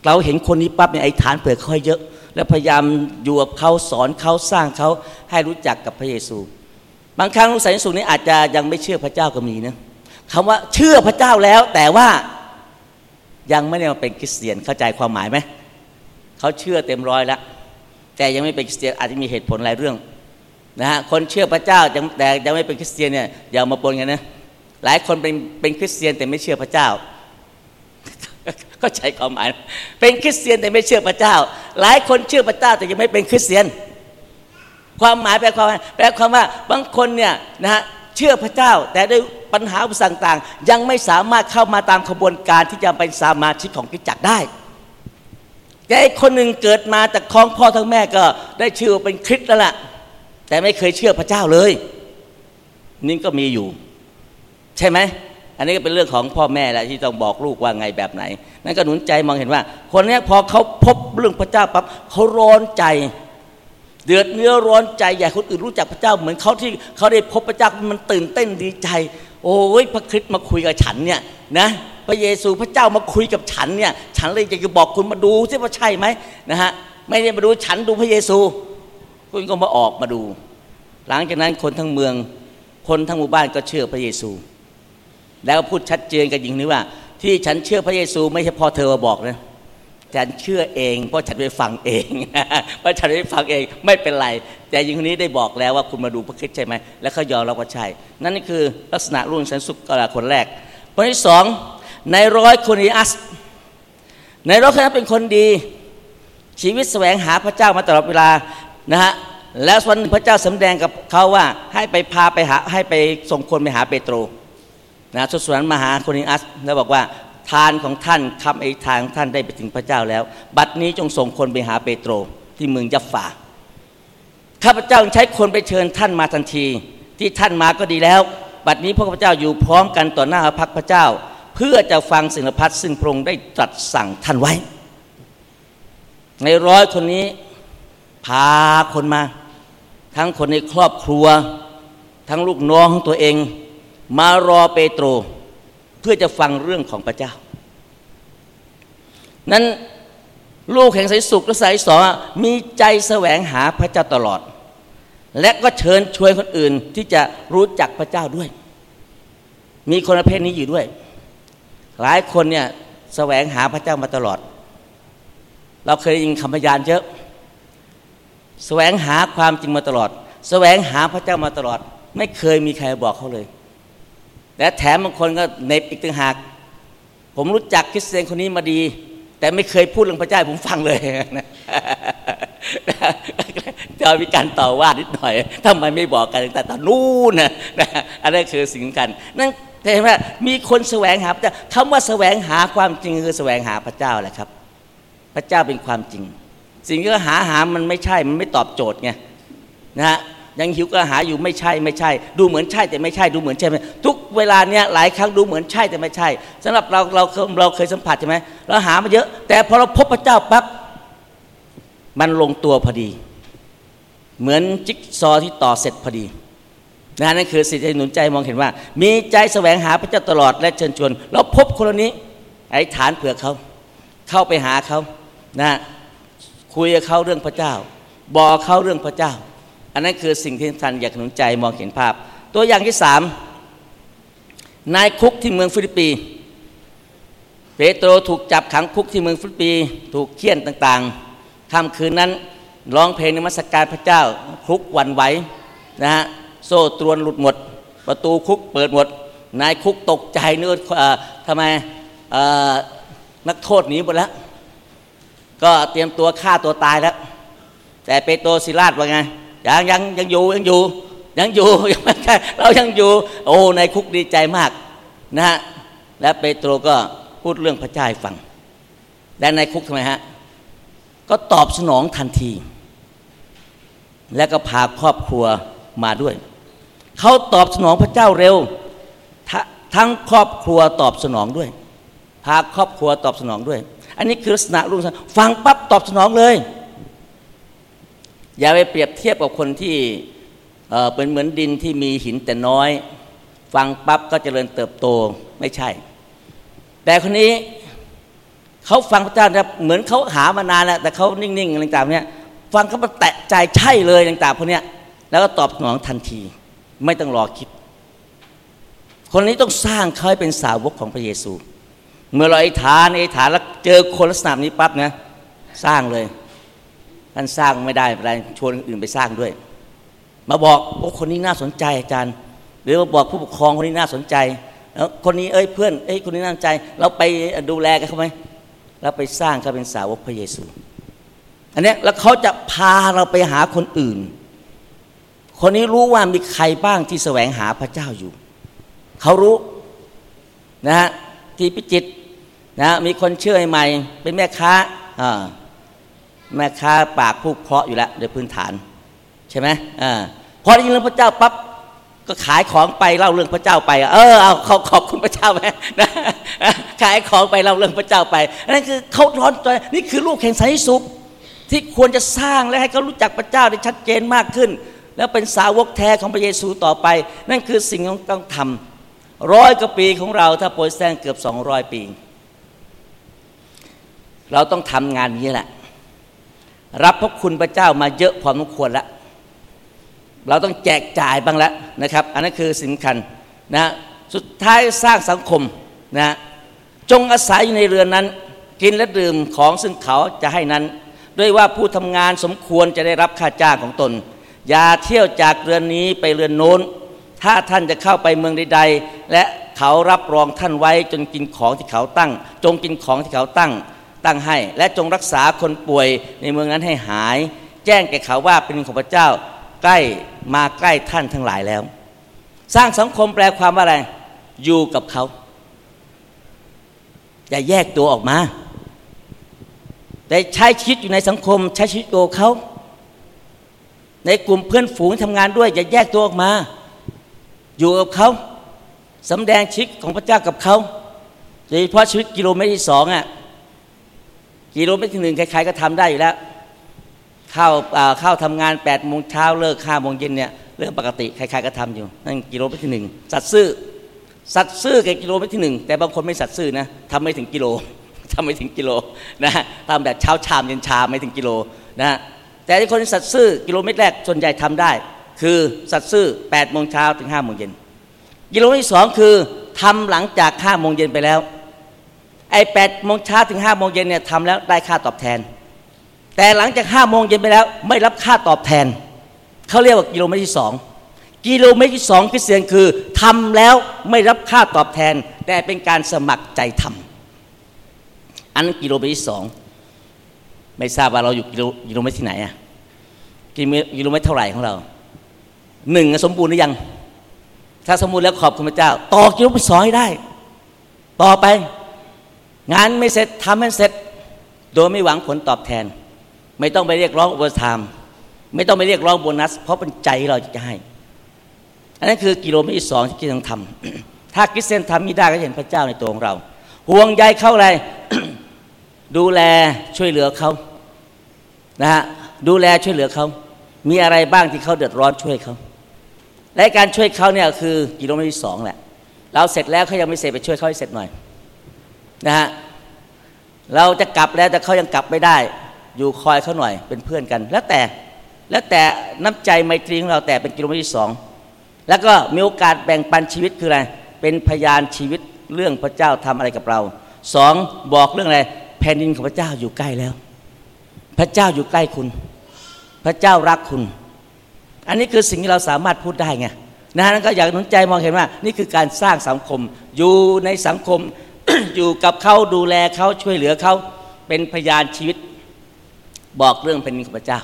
เราเห็นคนนี้ปั๊บในไอ้ฐานเปิดค่อยเยอะ แล้วพยายามอยู่กับเขาสอนเขาสร้างเขาให้รู้จักกับพระเยซู บางครั้งลูกสายสุนี้อาจจะยังไม่เชื่อพระเจ้าก็มีนะคำว่าเชื่อพระเจ้าแล้ว แต่ว่ายังไม่ได้มาเป็นคริสเตียนเข้าใจความหมายไหมเขาเชื่อเต็มร้อยแล้วแต่ยังไม่เป็นคริสเตียนอาจจะมีเหตุผลหลายเรื่องนะฮะคนเชื่อพระเจ้าแต่ยังไม่เป็นคริสเตียนเนี่ยอย่ามาปนกันนะ หลายคนเป็นเป็นคริสเตียนแต่ไม่เชื่อพระเจ้า ก็ใช้ความหมาย เป็นคริสเตียนแต่ไม่เชื่อพระเจ้า หลายคนเชื่อพระเจ้าแต่ยังไม่เป็นคริสเตียน ความหมายแปลความแปลความว่าบางคนเนี่ยนะฮะเชื่อพระเจ้า แต่ด้วยปัญหาอุปสรรคต่างยังไม่สามารถเข้ามาตามขบวนการที่จะเป็นสมาชิกของกิจจักรได้แต่อีกคนหนึ่งเกิดมาจากท้องพ่อทั้งแม่ก็ได้ชื่อเป็นคริสต์แล้วล่ะ แต่ไม่เคยเชื่อพระเจ้าเลย นี่ก็มีอยู่ ใช่ไหมอันนี้ก็เป็นเรื่องของพ่อแม่แหละที่ต้องบอกลูกว่าไงแบบไหน นั่นก็หนุนใจมองเห็นว่า คนนี้พอเขาพบเรื่องพระเจ้าปั๊บเขาร้อนใจ เดือดเนื้อร้อนใจอยากคนอื่นรู้จักพระเจ้า เหมือนเขาที่เขาได้พบพระเจ้ามันตื่นเต้นดีใจ โอ้ยพระคริสต์มาคุยกับฉันเนี่ยนะพระเยซูพระเจ้ามาคุยกับฉันเนี่ย ฉันเลยอยากจะบอกคุณมาดูซิว่าใช่ไหมนะฮะไม่ได้มาดูฉันดูพระเยซู คุณก็มาออกมาดู หลังจากนั้นคนทั้งเมือง คนทั้งหมู่บ้านก็เชื่อพระเยซู แล้วพูดชัดเจนกับหญิงนี้ว่า ที่ฉันเชื่อพระเยซู ไม่ใช่พ่อเธอมาบอกนะฉันเชื่อเอง เพราะฉันไปฟังเองเพราะฉันไปฟังเองไม่เป็นไร แต่หญิงคนนี้ได้บอกแล้วว่าคุณมาดูพระคิดใช่ไหมแล้วเขายอมรับว่าใช่ นั่นคือลักษณะรุ่นสันสุขคนแรกคนที่สองในร้อยคนนี้อัสในร้อยคนนั้นเป็นคนดี ชีวิตแสวงหาพระเจ้ามาตลอดเวลานะฮะแล้ววันพระเจ้าสำแดงกับเขาว่าให้ไปพาไปหาให้ไปส่งคนไปหาเปโตร นะสุสวนมหาโคนิอัสแล้วบอกว่าทานของท่านคำไอ้ทางท่านได้ไปถึงพระเจ้าแล้ว บัดนี้จงส่งคนไปหาเปโตรที่เมืองยัฟฟาข้าพเจ้าใช้คนไปเชิญท่านมาทันที ที่ท่านมาก็ดีแล้ว บัดนี้พระพเจ้าอยู่พร้อมกันต่อหน้าพระพักพระเจ้า เพื่อจะฟังสิ่งพัดซึ่งพระองค์ได้ตรัสสั่งท่านไว้ ในร้อยคนนี้พาคนมา ทั้งคนในครอบครัว ทั้งลูกน้องของตัวเอง มารอเปโตร เพื่อจะฟังเรื่องของพระเจ้า นั้นลูกแห่งสายสุขและสายสอมีใจแสวงหาพระเจ้าตลอด และก็เชิญชวนคนอื่นที่จะรู้จักพระเจ้าด้วย มีคนประเภทนี้อยู่ด้วย หลายคนเนี่ยแสวงหาพระเจ้ามาตลอด เราเคยยินคำพยานเยอะ แสวงหาความจริงมาตลอด แสวงหาพระเจ้ามาตลอด ไม่เคยมีใครบอกเขาเลย และแถมบางคนก็เน็บอีกต่างหาก ผมรู้จักคริสเตียนคนนี้มาดี แต่ไม่เคยพูดเรื่องพระเจ้าผมฟังเลยนะจะมีการต่อว่านิดหน่อยทำไมไม่บอกกันแต่ตอนนู้นนะอันนั้นคือสิ่งสำคัญนั่นเห็นไหมมีคนแสวงหาพระเจ้าคำว่าแสวงหาความจริงคือแสวงหาพระเจ้าแหละครับ พระเจ้าเป็นความจริง สิ่งที่หาหามันไม่ใช่มันไม่ตอบโจทย์ไงนะฮะ ยังหิวกระหายอยู่ไม่ใช่ไม่ใช่ ดูเหมือนใช่แต่ไม่ใช่ดูเหมือนใช่ไหมทุกเวลาเนี้ยหลายครั้งดูเหมือนใช่แต่ไม่ใช่สำหรับเราเราเราเคยสัมผัสใช่ไหมเราหามาเยอะ แต่พอเราพบพระเจ้าปั๊บมันลงตัวพอดี เหมือนจิ๊กซอที่ต่อเสร็จพอดีนะนั่นคือสิ่งที่หนุนใจมองเห็นว่า มีใจแสวงหาพระเจ้าตลอดและเชิญชวน เราพบคนนี้ไอ้ฐานเผื่อเขา เข้าไปหาเขานะคุยกับเขาเรื่องพระเจ้า บอกเขาเรื่องพระเจ้า อันนั้นคือสิ่งที่ท่านอยากหนุนใจมองเห็นภาพ ตัวอย่างที่สามนายคุกที่เมืองฟิลิปปีเปโตรถูกจับขังคุกที่เมืองฟิลิปปีถูกเฆี่ยนต่างๆค่ำคืนนั้นร้องเพลงนมัสการพระเจ้าคุกหวั่นไหวนะฮะโซ่ตรวนหลุดหมด ประตูคุกเปิดหมด นายคุกตกใจนึกทำไมนักโทษหนีหมดแล้ว ก็เตรียมตัวฆ่าตัวตายแล้ว แต่เปโตรศิลาดว่าไง ยังยังยังอยู่ยังอยู่ยังอยู่ยังไม่เรายังอยู่ โอ้ในคุกดีใจมากนะฮะและเปโตรก็พูดเรื่องพระเจ้าให้ฟัง และในคุกทำไมฮะก็ตอบสนองทันที และก็พาครอบครัวมาด้วย เขาตอบสนองพระเจ้าเร็วทั้งครอบครัวตอบสนองด้วย พาครอบครัวตอบสนองด้วย อันนี้คือลักษณะรุ่งฟังปั๊บตอบสนองเลย อย่าไปเปรียบเทียบกับคนที่เป็นเหมือนดินที่มีหินแต่น้อย ฟังปั๊บก็เจริญเติบโตไม่ใช่ แต่คนนี้เขาฟังพระเจ้าเหมือนเขาหามานานแล้วแต่เขานิ่งๆอะไรต่างๆเนี่ยฟังเขามาแตะใจใช่เลยต่างๆพวกนี้แล้วก็ตอบสนองทันที ไม่ต้องรอคิด คนนี้ต้องสร้างเขาให้เป็นสาวกของพระเยซู เมื่อเราไอ้ฐานไอ้ฐานแล้วเจอคนลักษณะนี้ปั๊บนะสร้างเลย ท่านสร้างไม่ได้อะไรชวนอื่นไปสร้างด้วย มาบอกโอ้คนนี้น่าสนใจอาจารย์ หรือมาบอกผู้ปกครองคนนี้น่าสนใจแล้วคนนี้เอ้ยเพื่อนเอ้ยคนนี้น่าสนใจ เราไปดูแลกันเขาไหมเราไปสร้างเขาเป็นสาวกพระเยซู อันนี้แล้วเขาจะพาเราไปหาคนอื่น คนนี้รู้ว่ามีใครบ้างที่แสวงหาพระเจ้าอยู่ เขารู้นะฮะที่พิจิตนะมีคนเชื่อใหม่เป็นแม่ค้า แม่ค้าปากพูดเพราะอยู่แล้วโดยพื้นฐาน ใช่ไหมอพอได้ยินเรื่องพระเจ้าปั๊บก็ขายของไปเล่าเรื่องพระเจ้าไป เออเอาเขาขอบคุณพระเจ้าไหมนะขายของไปเล่าเรื่องพระเจ้าไปนั่นคือเขาร้อนตัวนี่คือลูกแห่งสันติสุขที่ควรจะสร้างและให้เขารู้จักพระเจ้าได้ชัดเจนมากขึ้น แล้วเป็นสาวกแท้ของพระเยซูต่อไป นั่นคือสิ่งที่ต้องทำร้อยกว่าปีของเราถ้าโปรยแซงเกือบสองร้อยปี เราต้องทำงานนี้แหละ รับพระคุณพระเจ้ามาเยอะพอสมควรแล้วเราต้องแจกจ่ายบ้างแล้วนะครับ อันนั้นคือสำคัญนะสุดท้ายสร้างสังคมนะจงอาศัยอยู่ในเรือนนั้น กินและดื่มของซึ่งเขาจะให้นั้น ด้วยว่าผู้ทำงานสมควรจะได้รับค่าจ้างของตน อย่าเที่ยวจากเรือนนี้ไปเรือนโน้น ถ้าท่านจะเข้าไปเมืองใด ๆ และเขารับรองท่านไว้จนกินของที่เขาตั้ง จงกินของที่เขาตั้ง ตั้งให้ และจงรักษาคนป่วยในเมืองนั้นให้หาย แจ้งแก่เขาว่าเป็นของพระเจ้าใกล้มาใกล้ท่านทั้งหลายแล้ว สร้างสังคมแปลความว่าอะไร อยู่กับเขา อย่าแยกตัวออกมา แต่ใช้ชีวิตอยู่ในสังคม ใช้ชีวิตโกเขา ในกลุ่มเพื่อนฝูงทำงานด้วย อย่าแยกตัวออกมา อยู่กับเขาสำแดงชีวิตของพระเจ้ากับเขาโดยเฉพาะชีวิตกิโลเมตรที่สองอะ กิโลเมตรที่หนึ่งใครๆก็ทำได้อยู่แล้วเข้าเข้าทำงาน8ปดโมงเช้าเลิกห้าโมงเย็นเนี่ยเรื่องปกติใครๆก็ทำอยู่นั่นกิโลเมตรที่หนึ่งสัตว์ซื่อสัตว์ซื่อกับกิโลเมตรที่หนึ่งแต่บางคนไม่สัตว์ซื่อนะทำไม่ถึงกิโลทำไม่ถึงกิโลนะทำแบบเช้าชามเย็นชามไม่ถึงกิโลนะแต่ที่คนสัตว์ซื่อกิโลเมตรแรกส่วนใหญ่ทำได้ คือสัตว์ซื่อ8ปดโมงเช้าถึงห้าโมงเย็นกิโลเมตรที่สองคือทำหลังจากห้าโมงเย็นไปแล้ว ไอ้แปดโมงเช้าถึงห้าโมงเย็นเนี่ยทำแล้วได้ค่าตอบแทน แต่หลังจากห้าโมงเย็นไปแล้ว ไม่รับค่าตอบแทน เขาเรียกว่ากิโลเมตรที่สองกิโลเมตรที่สองพิเศษคือทำแล้วไม่รับค่าตอบแทน แต่เป็นการสมัครใจทำอันนั้นกิโลเมตรที่สองไม่ทราบว่าเราอยู่กิโลเมตรที่ไหนอะกิโลเมตรเท่าไหร่ของเราหนึ่งสมบูรณ์หรือยัง ถ้าสมบูรณ์แล้วขอบคุณพระเจ้า ต่อกิโลเมตรสองให้ได้ ต่อไป งานไม่เสร็จทำให้เสร็จ โดยไม่หวังผลตอบแทน ไม่ต้องไปเรียกร้องอุปธรรมไม่ต้องไปเรียกร้องโบนัส เพราะเป็นใจเราจะให้ อันนั้นคือกิโลเมตรที่สองที่คริสเตียนทำถ้าคริสเตียนทำนี้ได้ก็เห็นพระเจ้าในตัวของเรา ห่วงใยเขาอะไร ดูแลช่วยเหลือเขานะฮะดูแลช่วยเหลือเขา มีอะไรบ้างที่เขาเดือดร้อนช่วยเขา และการช่วยเขาเนี่ยคือกิโลเมตรที่สองแหละ เราเสร็จแล้วเขายังไม่เสร็จไปช่วยเขาให้เสร็จหน่อย นะฮะเราจะกลับแล้วแต่เขายังกลับไม่ได้ อยู่คอยเขาหน่อยเป็นเพื่อนกัน แล้วแต่แล้วแต่น้ำใจไมตรีของเราแต่เป็นกิโลเมตรที่สองแล้วก็มีโอกาสแบ่งปันชีวิตคืออะไร เป็นพยานชีวิตเรื่องพระเจ้าทำอะไรกับเราสองบอกเรื่องอะไร แผ่นดินของพระเจ้าอยู่ใกล้แล้ว พระเจ้าอยู่ใกล้คุณ พระเจ้ารักคุณ อันนี้คือสิ่งที่เราสามารถพูดได้ไงนะนั้นก็อยากหนุนใจมองเห็นว่า นี่คือการสร้างสังคมอยู่ในสังคม อยู่กับเขาดูแลเขาช่วยเหลือเขาเป็นพยานชีวิต บอกเรื่องแผ่นดินของพระเจ้า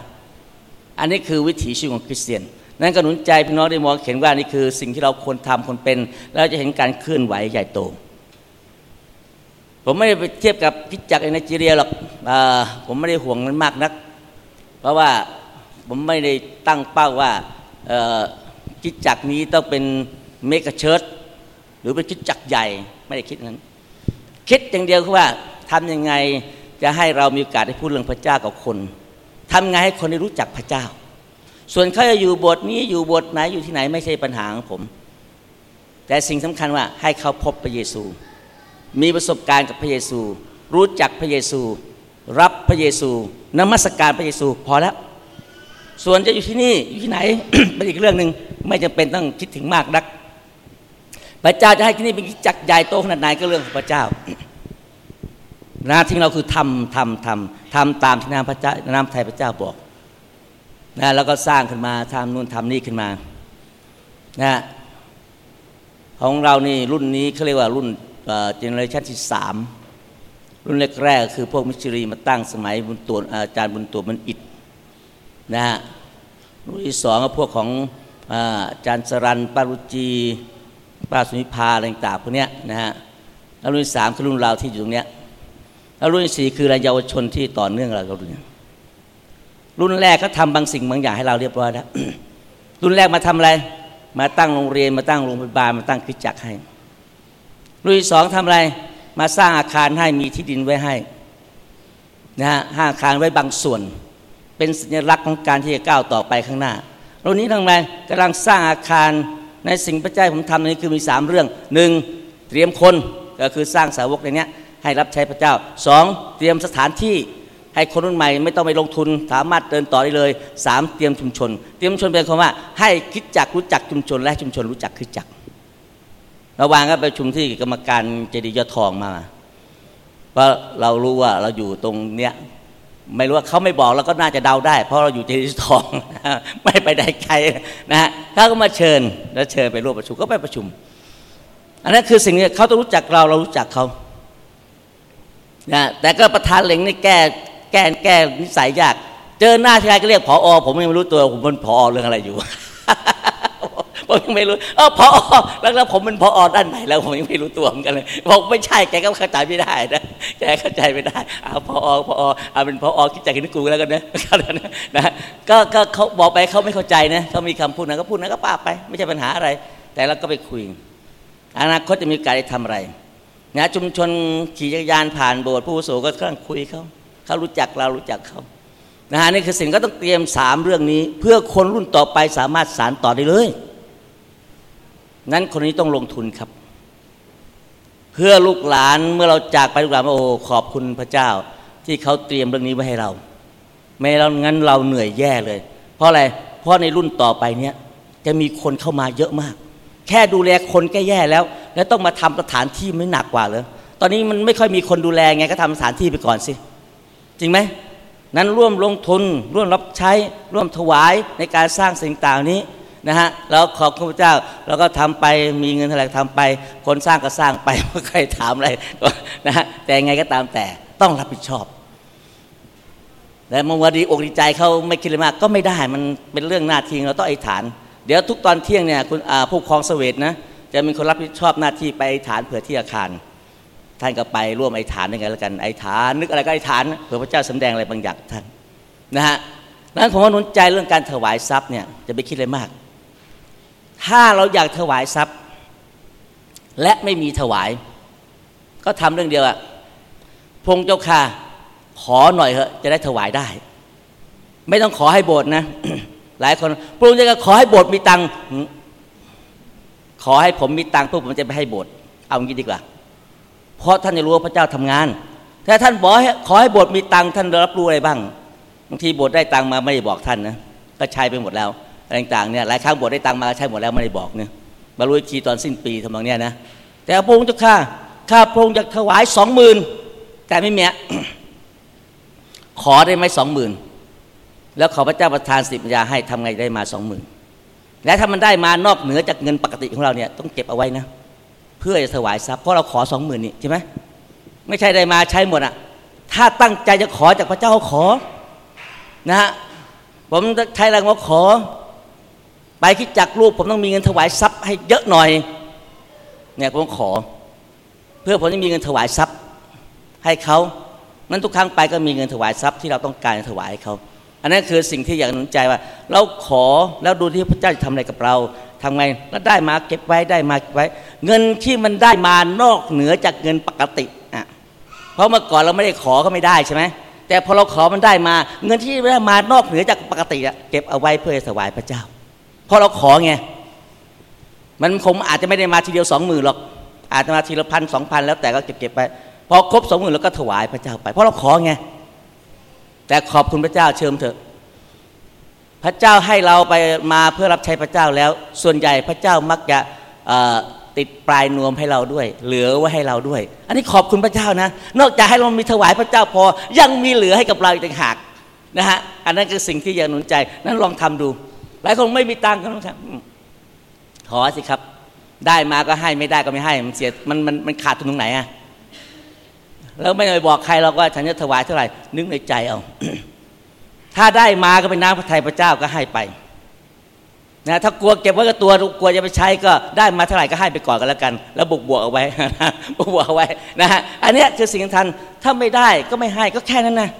อันนี้คือวิถีชีวิตของคริสเตียน นั้นก็หนุนใจพี่น้องได้มองเห็นว่านี่คือสิ่งที่เราควรทำควรเป็น แล้วจะเห็นการเคลื่อนไหวใหญ่โต ผมไม่ได้ไปเทียบกับพิจักรในไนจีเรียหรอกอผมไม่ได้ห่วงมันมากนัก เพราะว่าผมไม่ได้ตั้งเป้าว่าคิดจักนี้ต้องเป็นเมกะเชิร์ตหรือเป็นคิดจักใหญ่ไม่ได้คิดนั้น คิดอย่างเดียวคือว่าทำยังไงจะให้เรามีโอกาสได้พูดเรื่องพระเจ้ากับคน ทำไงให้คนได้รู้จักพระเจ้า ส่วนเขาจะอยู่บทนี้อยู่บทไหนอยู่ที่ไหนไม่ใช่ปัญหาของผม แต่สิ่งสำคัญว่าให้เขาพบพระเยซู มีประสบการณ์กับพระเยซู รู้จักพระเยซู รับพระเยซูนมัสการพระเยซู พอแล้ว ส่วนจะอยู่ที่นี่อยู่ที่ไหนเป็นอีกเรื่องหนึ่งไม่จำเป็นต้องคิดถึงมากนัก พระเจ้าจะให้ที่นี่เป็นจักใหญ่โตขนาดไหนก็เรื่องของพระเจ้าหน้าที่เราคือทำทำทำทำตามที่นามพระเจ้านามไทยพระเจ้าบอกนะแล้วก็สร้างขึ้นมาทำนู่นทำนี่ขึ้นมานะของเรานี่รุ่นนี้เขาเรียกว่ารุ่นเจเนอเรชันที่สามรุ่นแรกๆคือพวกมิชรีมาตั้งสมัยบุญตัวอาจารย์บุญตัวมันอิดนะฮะรุ่นที่สองก็พวกของอาจารย์สรันปารุจี ป้าสุนิพาอะไรต่างพวกเนี้ยนะฮะแล้วรุ่นสามคือรุ่นเราที่อยู่ตรงเนี้ยแล้วรุ่นสี่คือรายเยาวชนที่ต่อเนื่องเราเราเนี่ยรุ่นแรกก็ทำบางสิ่งบางอย่างให้เราเรียบร้อยแล้วรุ่นแรกมาทำอะไร มาตั้งโรงเรียนมาตั้งโรงพยาบาลมาตั้งคริสจักรให้ รุ่นสองทำอะไร มาสร้างอาคารให้มีที่ดินไว้ให้นะฮะห้าอาคารไว้บางส่วน เป็นสัญลักษณ์ของการที่จะก้าวต่อไปข้างหน้ารุ่นนี้ทำไงกำลังสร้างอาคาร ในสิ่งพระเจ้าผมทำนี้คือมีสามเรื่องหนึ่งเตรียมคนก็คือสร้างสาวกในนี้ให้รับใช้พระเจ้าสองเตรียมสถานที่ให้คนรุ่นใหม่ไม่ต้องไปลงทุนสามารถเดินต่อได้เลยสามเตรียมชุมชน เตรียมชุมชนเป็นคำว่า ให้คิดจักรู้จักชุมชน และชุมชนรู้จักคิดจักระหว่างก็ไปชุมที่กรรมการเจดีย์ยอดทองมาเพราะเรารู้ว่าเราอยู่ตรงเนี้ย ไม่รู้ว่าเขาไม่บอกเราก็น่าจะเดาได้ เพราะเราอยู่เจดีย์ทอง ไม่ไปได้ไกลนะฮะเขาก็มาเชิญแล้วเชิญไปร่วมประชุมก็ไปประชุม อันนั้นคือสิ่งนี้เขาต้องรู้จักเราเรารู้จักเขานะแต่ก็ประธานเหลงนี่แก้แก้แก้นิสัยยาก เจอหน้าชายก็เรียกผออผมยังไม่รู้ตัวผมเป็นผอเรื่องอะไรอยู่ ผมยังไม่รู้เออพอแล้วแล้วผมเป็นพออด้านไหนแล้วผมยังไม่รู้ตัวเหมือนกันเลยบอกไม่ใช่แกก็เข้าใจไม่ได้นะแกเข้าใจไม่ได้เอาพอพอเอาเป็นพอคิดใจกันกูแล้วกันนะนะก็ก็เขาบอกไปเขาไม่เข้าใจนะเขามีคำพูดนะก็พูดนะก็ป้าไป ไม่ใช่ปัญหาอะไร แต่เราก็ไปคุย อนาคตจะมีการทำอะไรนะชุมชนขี่จักรยานผ่านโบสถ์ผู้โสก็กำลังคุยเขาเขารู้จักเรารู้จักเขานะฮะนี่คือสิ่งก็ต้องเตรียมสามเรื่องนี้ เพื่อคนรุ่นต่อไปสามารถสารต่อได้เลย งั้นคนนี้ต้องลงทุนครับ เพื่อลูกหลานเมื่อเราจากไปลูกหลานโอ้ขอบคุณพระเจ้า ที่เขาเตรียมเรื่องนี้ไว้ให้เรา ไม่เรางั้นเราเหนื่อยแย่เลย เพราะอะไรเพราะในรุ่นต่อไปเนี้ยจะมีคนเข้ามาเยอะมาก แค่ดูแลคนก็แย่แล้ว แล้วต้องมาทำสถานที่ไม่หนักกว่าเลยตอนนี้มันไม่ค่อยมีคนดูแลไงก็ทำสถานที่ไปก่อนสิจริงไหมนั้นร่วมลงทุนร่วมรับใช้ร่วมถวายในการสร้างสิ่งต่างนี้ นะฮะเราขอบคุณพระเจ้าเราก็ทำไปมีเงินเท่าไหร่ทำไป คนสร้างก็สร้างไปไม่เคยถามอะไรนะฮะแต่ไงก็ตามแต่ต้องรับผิดชอบแต่มวันดีอกดีใจเขาไม่คิดเลยมาก ก็ไม่ได้มันเป็นเรื่องหน้าที่เราต้องไอ้ฐาน เดี๋ยวทุกตอนเที่ยงเนี่ยคุณผู้ครองเสวตนะจะมีคนรับผิดชอบหน้าที่ไปไอ้ฐานเผื่อที่อาคาร ท่านก็ไปร่วมไอ้ฐานยังไงแล้วกันไอ้ฐานนึกอะไรก็ไอ้ฐานเผื่อพระเจ้าสำแดงอะไรบางอย่างท่านนะฮะนั้นผมว่านุนใจเรื่องการถวายทรัพย์เนี่ยจะไปคิดอะไรมาก ถ้าเราอยากถวายทรัพย์ และไม่มีถวาย ก็ทำเรื่องเดียวอะพงเจ้าค่ะขอหน่อยเถอะจะได้ถวายได้ ไม่ต้องขอให้โบสถ์นะ หลายคนพระองค์จะขอให้โบสถ์มีตังค์ขอให้ผมมีตังค์เพื่อผมจะไปให้โบสถ์เอางี้ดีกว่า เพราะท่านจะรู้ว่าพระเจ้าทำงานถ้าท่านบอกขอให้โบสถ์มีตังค์ท่านรับรู้อะไรบ้างบางทีโบสถ์ได้ตังค์มาไม่ได้บอกท่านนะก็ใช้ไปหมดแล้ว อะไรต่างเนี่ยหลายครั้งบสถ์ได้ตังมาใช้หมดแล้วไม่ได้บอกเนี่ยมารู้อีกทีตอนสิ้นปีทำนองเนี้ยนะแต่พระองค์จะข้าข้าพระองค์จะถวายสองหมื่นแต่ไม่มีขอได้ไหมสองหมื่นแล้วขอพระเจ้าประทานสิบปัญญาให้ทำไงได้มาสองหมื่นและถ้ามันได้มานอกเหนือจากเงินปกติของเราเนี่ยต้องเก็บเอาไว้นะ เพื่อจะถวายทรัพย์เพราะเราขอสองหมื่นนี่ใช่ไหมไม่ใช่ได้มาใช้หมดอะถ้าตั้งใจจะขอจากพระเจ้าขอนะฮะผมใช้แรงว่าขอ ไปคิดจักลูกผมต้องมีเงินถวายทรัพย์ให้เยอะหน่อยเนี่ยผมขอ เพื่อผมจะมีเงินถวายทรัพย์ให้เขานั้นทุกครั้งไปก็มีเงินถวายทรัพย์ที่เราต้องการถวายให้เขาอันนั้นคือสิ่งที่อยากหนุนใจว่า เราขอแล้วดูที่พระเจ้าจะทำอะไรกับเราทำไงแล้วได้มาเก็บไว้ได้มาไว้ เงินที่มันได้มานอกเหนือจากเงินปกติอะเพราะเมื่อก่อนเราไม่ได้ขอก็ไม่ได้ใช่ไหมแต่พอเราขอมันได้มา เงินที่ได้มานอกเหนือจากปกติอะเก็บเอาไว้เพื่อถวายพระเจ้า เพราะเราขอไง มันคงอาจจะไม่ได้มาทีเดียวสองหมื่นหรอก อาจจะมาทีละพันสองพันแล้วแต่ก็เก็บเก็บไป พอครบสองหมื่นแล้วก็ถวายพระเจ้าไป เพราะเราขอไง แต่ขอบคุณพระเจ้าเชิญเถอะ พระเจ้าให้เราไปมาเพื่อรับใช้พระเจ้าแล้ว ส่วนใหญ่พระเจ้ามักจะติดปลายนวมให้เราด้วย เหลือไว้ให้เราด้วย อันนี้ขอบคุณพระเจ้านะ นอกจากให้เรามีถวายพระเจ้าพอ ยังมีเหลือให้กับเราอีกต่างหากนะฮะ อันนั้นคือสิ่งที่อยากหนุนใจ นั้นลองทำดู หลายคนไม่มีตังค์ก็ต้องทำขอสิครับ ได้มาก็ให้ไม่ได้ก็ไม่ให้ มันเสียมันมันมันขาดทุนตรงไหนอะแล้วไม่ไปบอกใครเราว่าฉันจะถวายเท่าไหร่นึกในใจเอาถ้าได้มาก็เป็นน้ำพระทัยพระเจ้าก็ให้ไปนะถ้ากลัวเก็บไว้กับตัวกลัวจะไปใช้ก็ได้มาเท่าไหร่ก็ให้ไปก่อนกันแล้วกัน แล้วบวกบวกเอาไว้บวกบวกเอาไว้นะฮะอันนี้คือสิ่งสำคัญถ้าไม่ได้ก็ไม่ให้ก็แค่นั้นนะ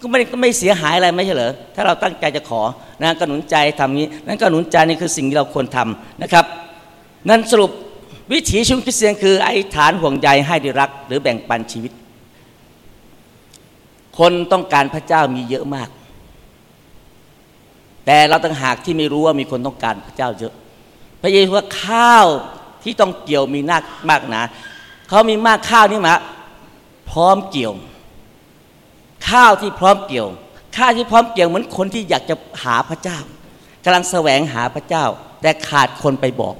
ก็ไม่ก็ไม่เสียหายอะไรไม่ใช่เหรอถ้าเราตั้งใจจะขอนะก็หนุนใจทำนี้นั่นก็หนุนใจนี่คือสิ่งที่เราควรทำนะครับ นั่นสรุปวิถีชีวิตคริสเตียนคือไอ้ฐานห่วงใยให้ดีรัก หรือแบ่งปันชีวิต คนต้องการพระเจ้ามีเยอะมาก แต่เราต่างหากที่ไม่รู้ว่ามีคนต้องการพระเจ้าเยอะ พระเยซูว่าข้าวที่ต้องเกี่ยวมีนักมากนาเขามีมากข้าวนี่มาพร้อมเกี่ยว ข้าวที่พร้อมเกี่ยว ข้าวที่พร้อมเกี่ยวเหมือนคนที่อยากจะหาพระเจ้ากำลังแสวงหาพระเจ้า แต่ขาดคนไปบอก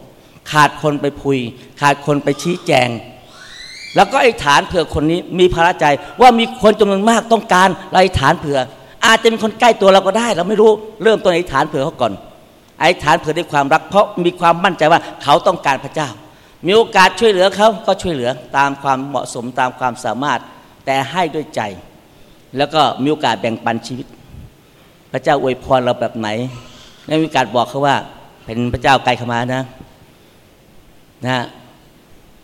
ขาดคนไปพุย ขาดคนไปชี้แจง แล้วก็ไอ้ฐานเผื่อคนนี้มีภาระใจว่ามีคนจำนวนมากต้องการไอ้ฐานเผื่อ อาจจะเป็นคนใกล้ตัวเราก็ได้ เราไม่รู้เริ่มต้นไอ้ฐานเผื่อเขาก่อนไอ้ฐานเผื่อด้วยความรักเพราะมีความมั่นใจว่าเขาต้องการพระเจ้า มีโอกาสช่วยเหลือเขาก็ช่วยเหลือตามความเหมาะสมตามความสามารถ แต่ให้ด้วยใจ แล้วก็มีโอกาสแบ่งปันชีวิต พระเจ้าอวยพรเราแบบไหนในมีการบอกเขาว่า เป็นพระเจ้าไกลขมานะนะ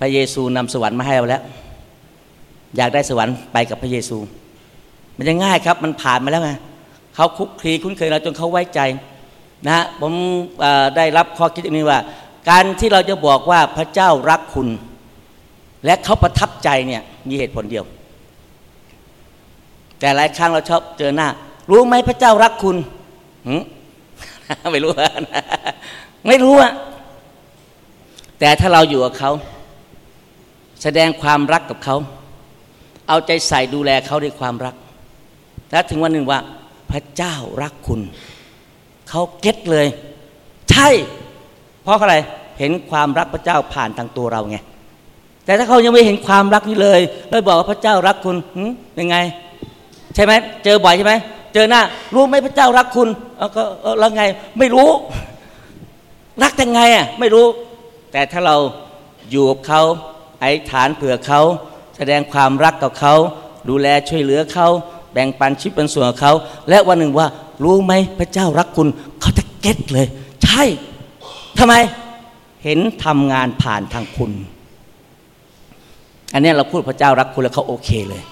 พระเยซูนำสวรรค์มาให้เราแล้ว อยากได้สวรรค์ไปกับพระเยซู มันจะง่ายครับ มันผ่านมาแล้วไงเขาคุกคีคุ้นเคยเราจนเขาไว้ใจนะฮะผมได้รับข้อคิดนี้ว่า การที่เราจะบอกว่าพระเจ้ารักคุณ และเขาประทับใจเนี่ยมีเหตุผลเดียว แต่หลายครั้งเราชอบเจอหน้า รู้ไหมพระเจ้ารักคุณไม่รู้ไม่รู้อะแต่ถ้าเราอยู่กับเขา แสดงความรักกับเขา เอาใจใส่ดูแลเขาด้วยความรัก แล้วถึงวันหนึ่งว่า พระเจ้ารักคุณ เขาเก็ตเลย ใช่ เพราะอะไรเห็นความรักพระเจ้าผ่านทางตัวเราไงแต่ถ้าเขายังไม่เห็นความรักนี้เลยเลยบอกว่าพระเจ้ารักคุณยังไง ใช่ไหมเจอบ่อยใช่ไหมเจอหน้า รู้ไหมพระเจ้ารักคุณก็แล้วไงไม่รู้ รักยังไงอะไม่รู้ แต่ถ้าเราอยู่กับเขาไอ้ฐานเผื่อเขาแสดงความรักกับเขาดูแลช่วยเหลือเขาแบ่งปันชีวิตเป็นส่วนของเขา และวันหนึ่งว่า รู้ไหมพระเจ้ารักคุณเขาจะเก็ตเลย ใช่ทำไมเห็นทำงานผ่านทางคุณ อันนี้เราพูดพระเจ้ารักคุณแล้วเขาโอเคเลย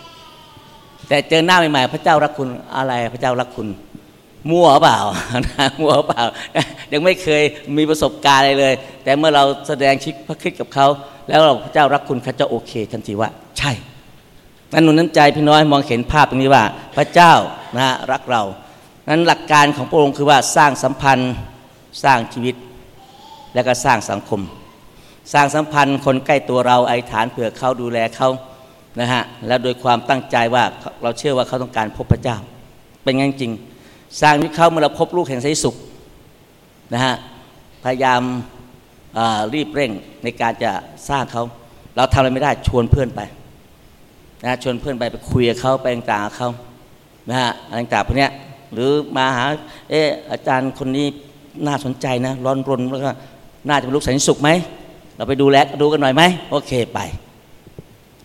แต่เจอหน้าใหม่ๆพระเจ้ารักคุณอะไรพระเจ้ารักคุณ มั่วเปล่ามั่วเปล่า ยังไม่เคยมีประสบการณ์อะไรเลย แต่เมื่อเราแสดงชิดพระคิดกับเขา แล้วเราพระเจ้ารักคุณเขาจะโอเคทันทีว่า ใช่นั้นหนุนน้ำใจพี่น้อยมองเห็นภาพตรงนี้ว่า พระเจ้านะรักเรานั้นหลักการของพระองค์คือว่าสร้างสัมพันธ์สร้างชีวิต และก็สร้างสังคม สร้างสัมพันธ์คนใกล้ตัวเราไอฐานเผื่อเขาดูแลเขา นะฮะแล้วโดยความตั้งใจว่าเราเชื่อว่าเขาต้องการพบพระเจ้า เป็นงั้นจริง สร้างวิเขาเมื่อเราพบลูกแห่งสันสุขนะฮะพยายามรีบเร่งในการจะสร้างเขา เราทำอะไรไม่ได้ชวนเพื่อนไปนะชวนเพื่อนไปไปคุยกับเขาไปต่างๆเขานะฮะอะไรต่างๆพวกนี้หรือมาหาเอออาจารย์คนนี้น่าสนใจนะร้อนรนแล้วก็น่าจะเป็นลูกสันสุขไหมเราไปดูแลดูกันหน่อยไหมโอเคไป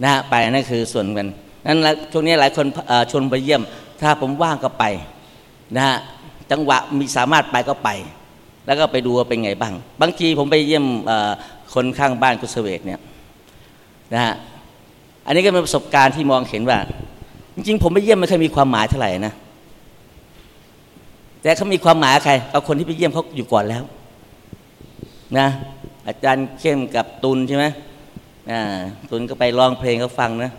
นะไปนั่นคือส่วนกันนั้นช่วงนี้หลายคนชวนไปเยี่ยม ถ้าผมว่างก็ไปนะฮะจังหวะมีสามารถไปก็ไป แล้วก็ไปดูว่าเป็นไงบ้าง บางทีผมไปเยี่ยมคนข้างบ้านกุศเวตเนี่ยนะฮะอันนี้ก็เป็นประสบการณ์ที่มองเห็นว่า จริงๆ ผมไปเยี่ยมไม่เคยมีความหมายเท่าไหร่นะแต่เขามีความหมายใครเอาคนที่ไปเยี่ยมเขาอยู่ก่อนแล้ว นะ อาจารย์เข้มกับตุลใช่ไหม ตุลก็ไปร้องเพลงเขาฟังนะ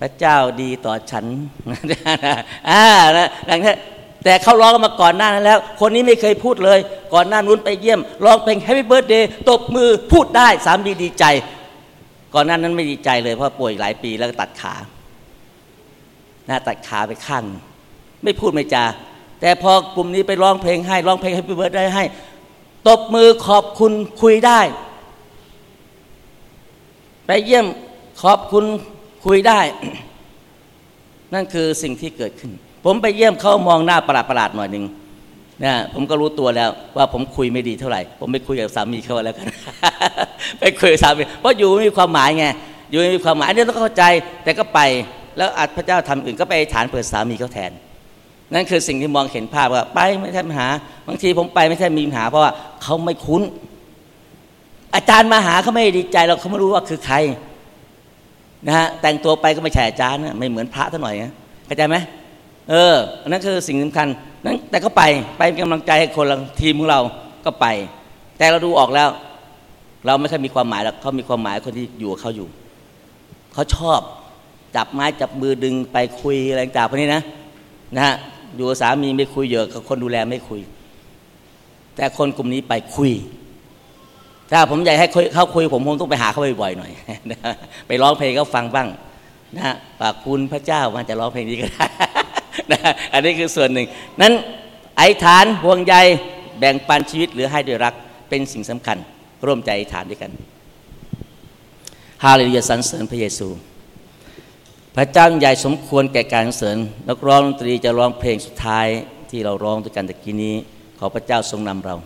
พระเจ้าดีต่อฉันอ่านะดังนั้นแต่เขาร้องมาก่อนหน้านั้นแล้ว คนนี้ไม่เคยพูดเลย ก่อนหน้านู้นไปเยี่ยมร้องเพลง Happy Birthday ตบมือพูดได้สามีดีใจ ก่อนหน้านั้นไม่ดีใจเลยเพราะป่วยหลายปีแล้วก็ตัดขานะตัดขาไปข้างไม่พูดไม่จาแต่พอกลุ่มนี้ไปร้องเพลงให้ร้องเพลง Happy Birthday ให้ ตบมือขอบคุณคุยได้ ไปเยี่ยมขอบคุณคุยได้ นั่นคือสิ่งที่เกิดขึ้น ผมไปเยี่ยมเขามองหน้าประหลาดประหน่อยหนึ่งนะผมก็รู้ตัวแล้วว่าผมคุยไม่ดีเท่าไหร่ ผมไปคุยกับสามีเขาแล้วกัน ไปคุยกับสามีเพราะอยู่ไม่มีความหมายไงอยู่ไม่มีความหมายอันนี้ต้องเข้าใจแต่ก็ไปแล้วอาจพระเจ้าทำอื่นก็ไปฐานเปิดสามีเขาแทน นั่นคือสิ่งที่มองเห็นภาพว่าไปไม่ใช่ปัญหา บางทีผมไปไม่ใช่มีปัญหาเพราะว่าเขาไม่คุ้น อาจารย์มาหาเขาไม่ดีใจเราเขาไม่รู้ว่าคือใครนะฮะแต่งตัวไปก็ไม่ใช่อาจารย์นะไม่เหมือนพระเท่าหน่อยนะเข้าใจไหมเออนั่นคือสิ่งสำคัญนั้นแต่ก็ไปไปเป็นกำลังใจให้คนทีมของเราก็ไป แต่เราดูออกแล้ว เราไม่ค่อยมีความหมายแล้วเขามีความหมายคนที่อยู่กับเขาอยู่เขาชอบจับไม้จับมือดึงไปคุยอะไรต่างๆพวกนี้นะนะฮะอยู่กับสามีไม่คุยเยอะกับคนดูแลไม่คุย แต่คนกลุ่มนี้ไปคุย ถ้าผมอยากให้เขาคุยผมคงต้องไปหาเขาบ่อยๆหน่อย ไปร้องเพลงเขาฟังบ้างนะฝากคุณพระเจ้ามันจะร้องเพลงนี้ก็ได้นะอันนี้คือส่วนหนึ่ง นั้นไอ้ฐานห่วงใยแบ่งปันชีวิตหรือให้ด้วยรักเป็นสิ่งสำคัญ ร่วมใจฐานด้วยกันฮาเลลูยาสรรเสริญพระเยซู พระเจ้าใหญ่สมควรแก่การเสริญนักร้องดนตรีจะร้องเพลงสุดท้ายที่เราร้องด้วยกันตะกี้นี้ ขอพระเจ้าทรงนำเรา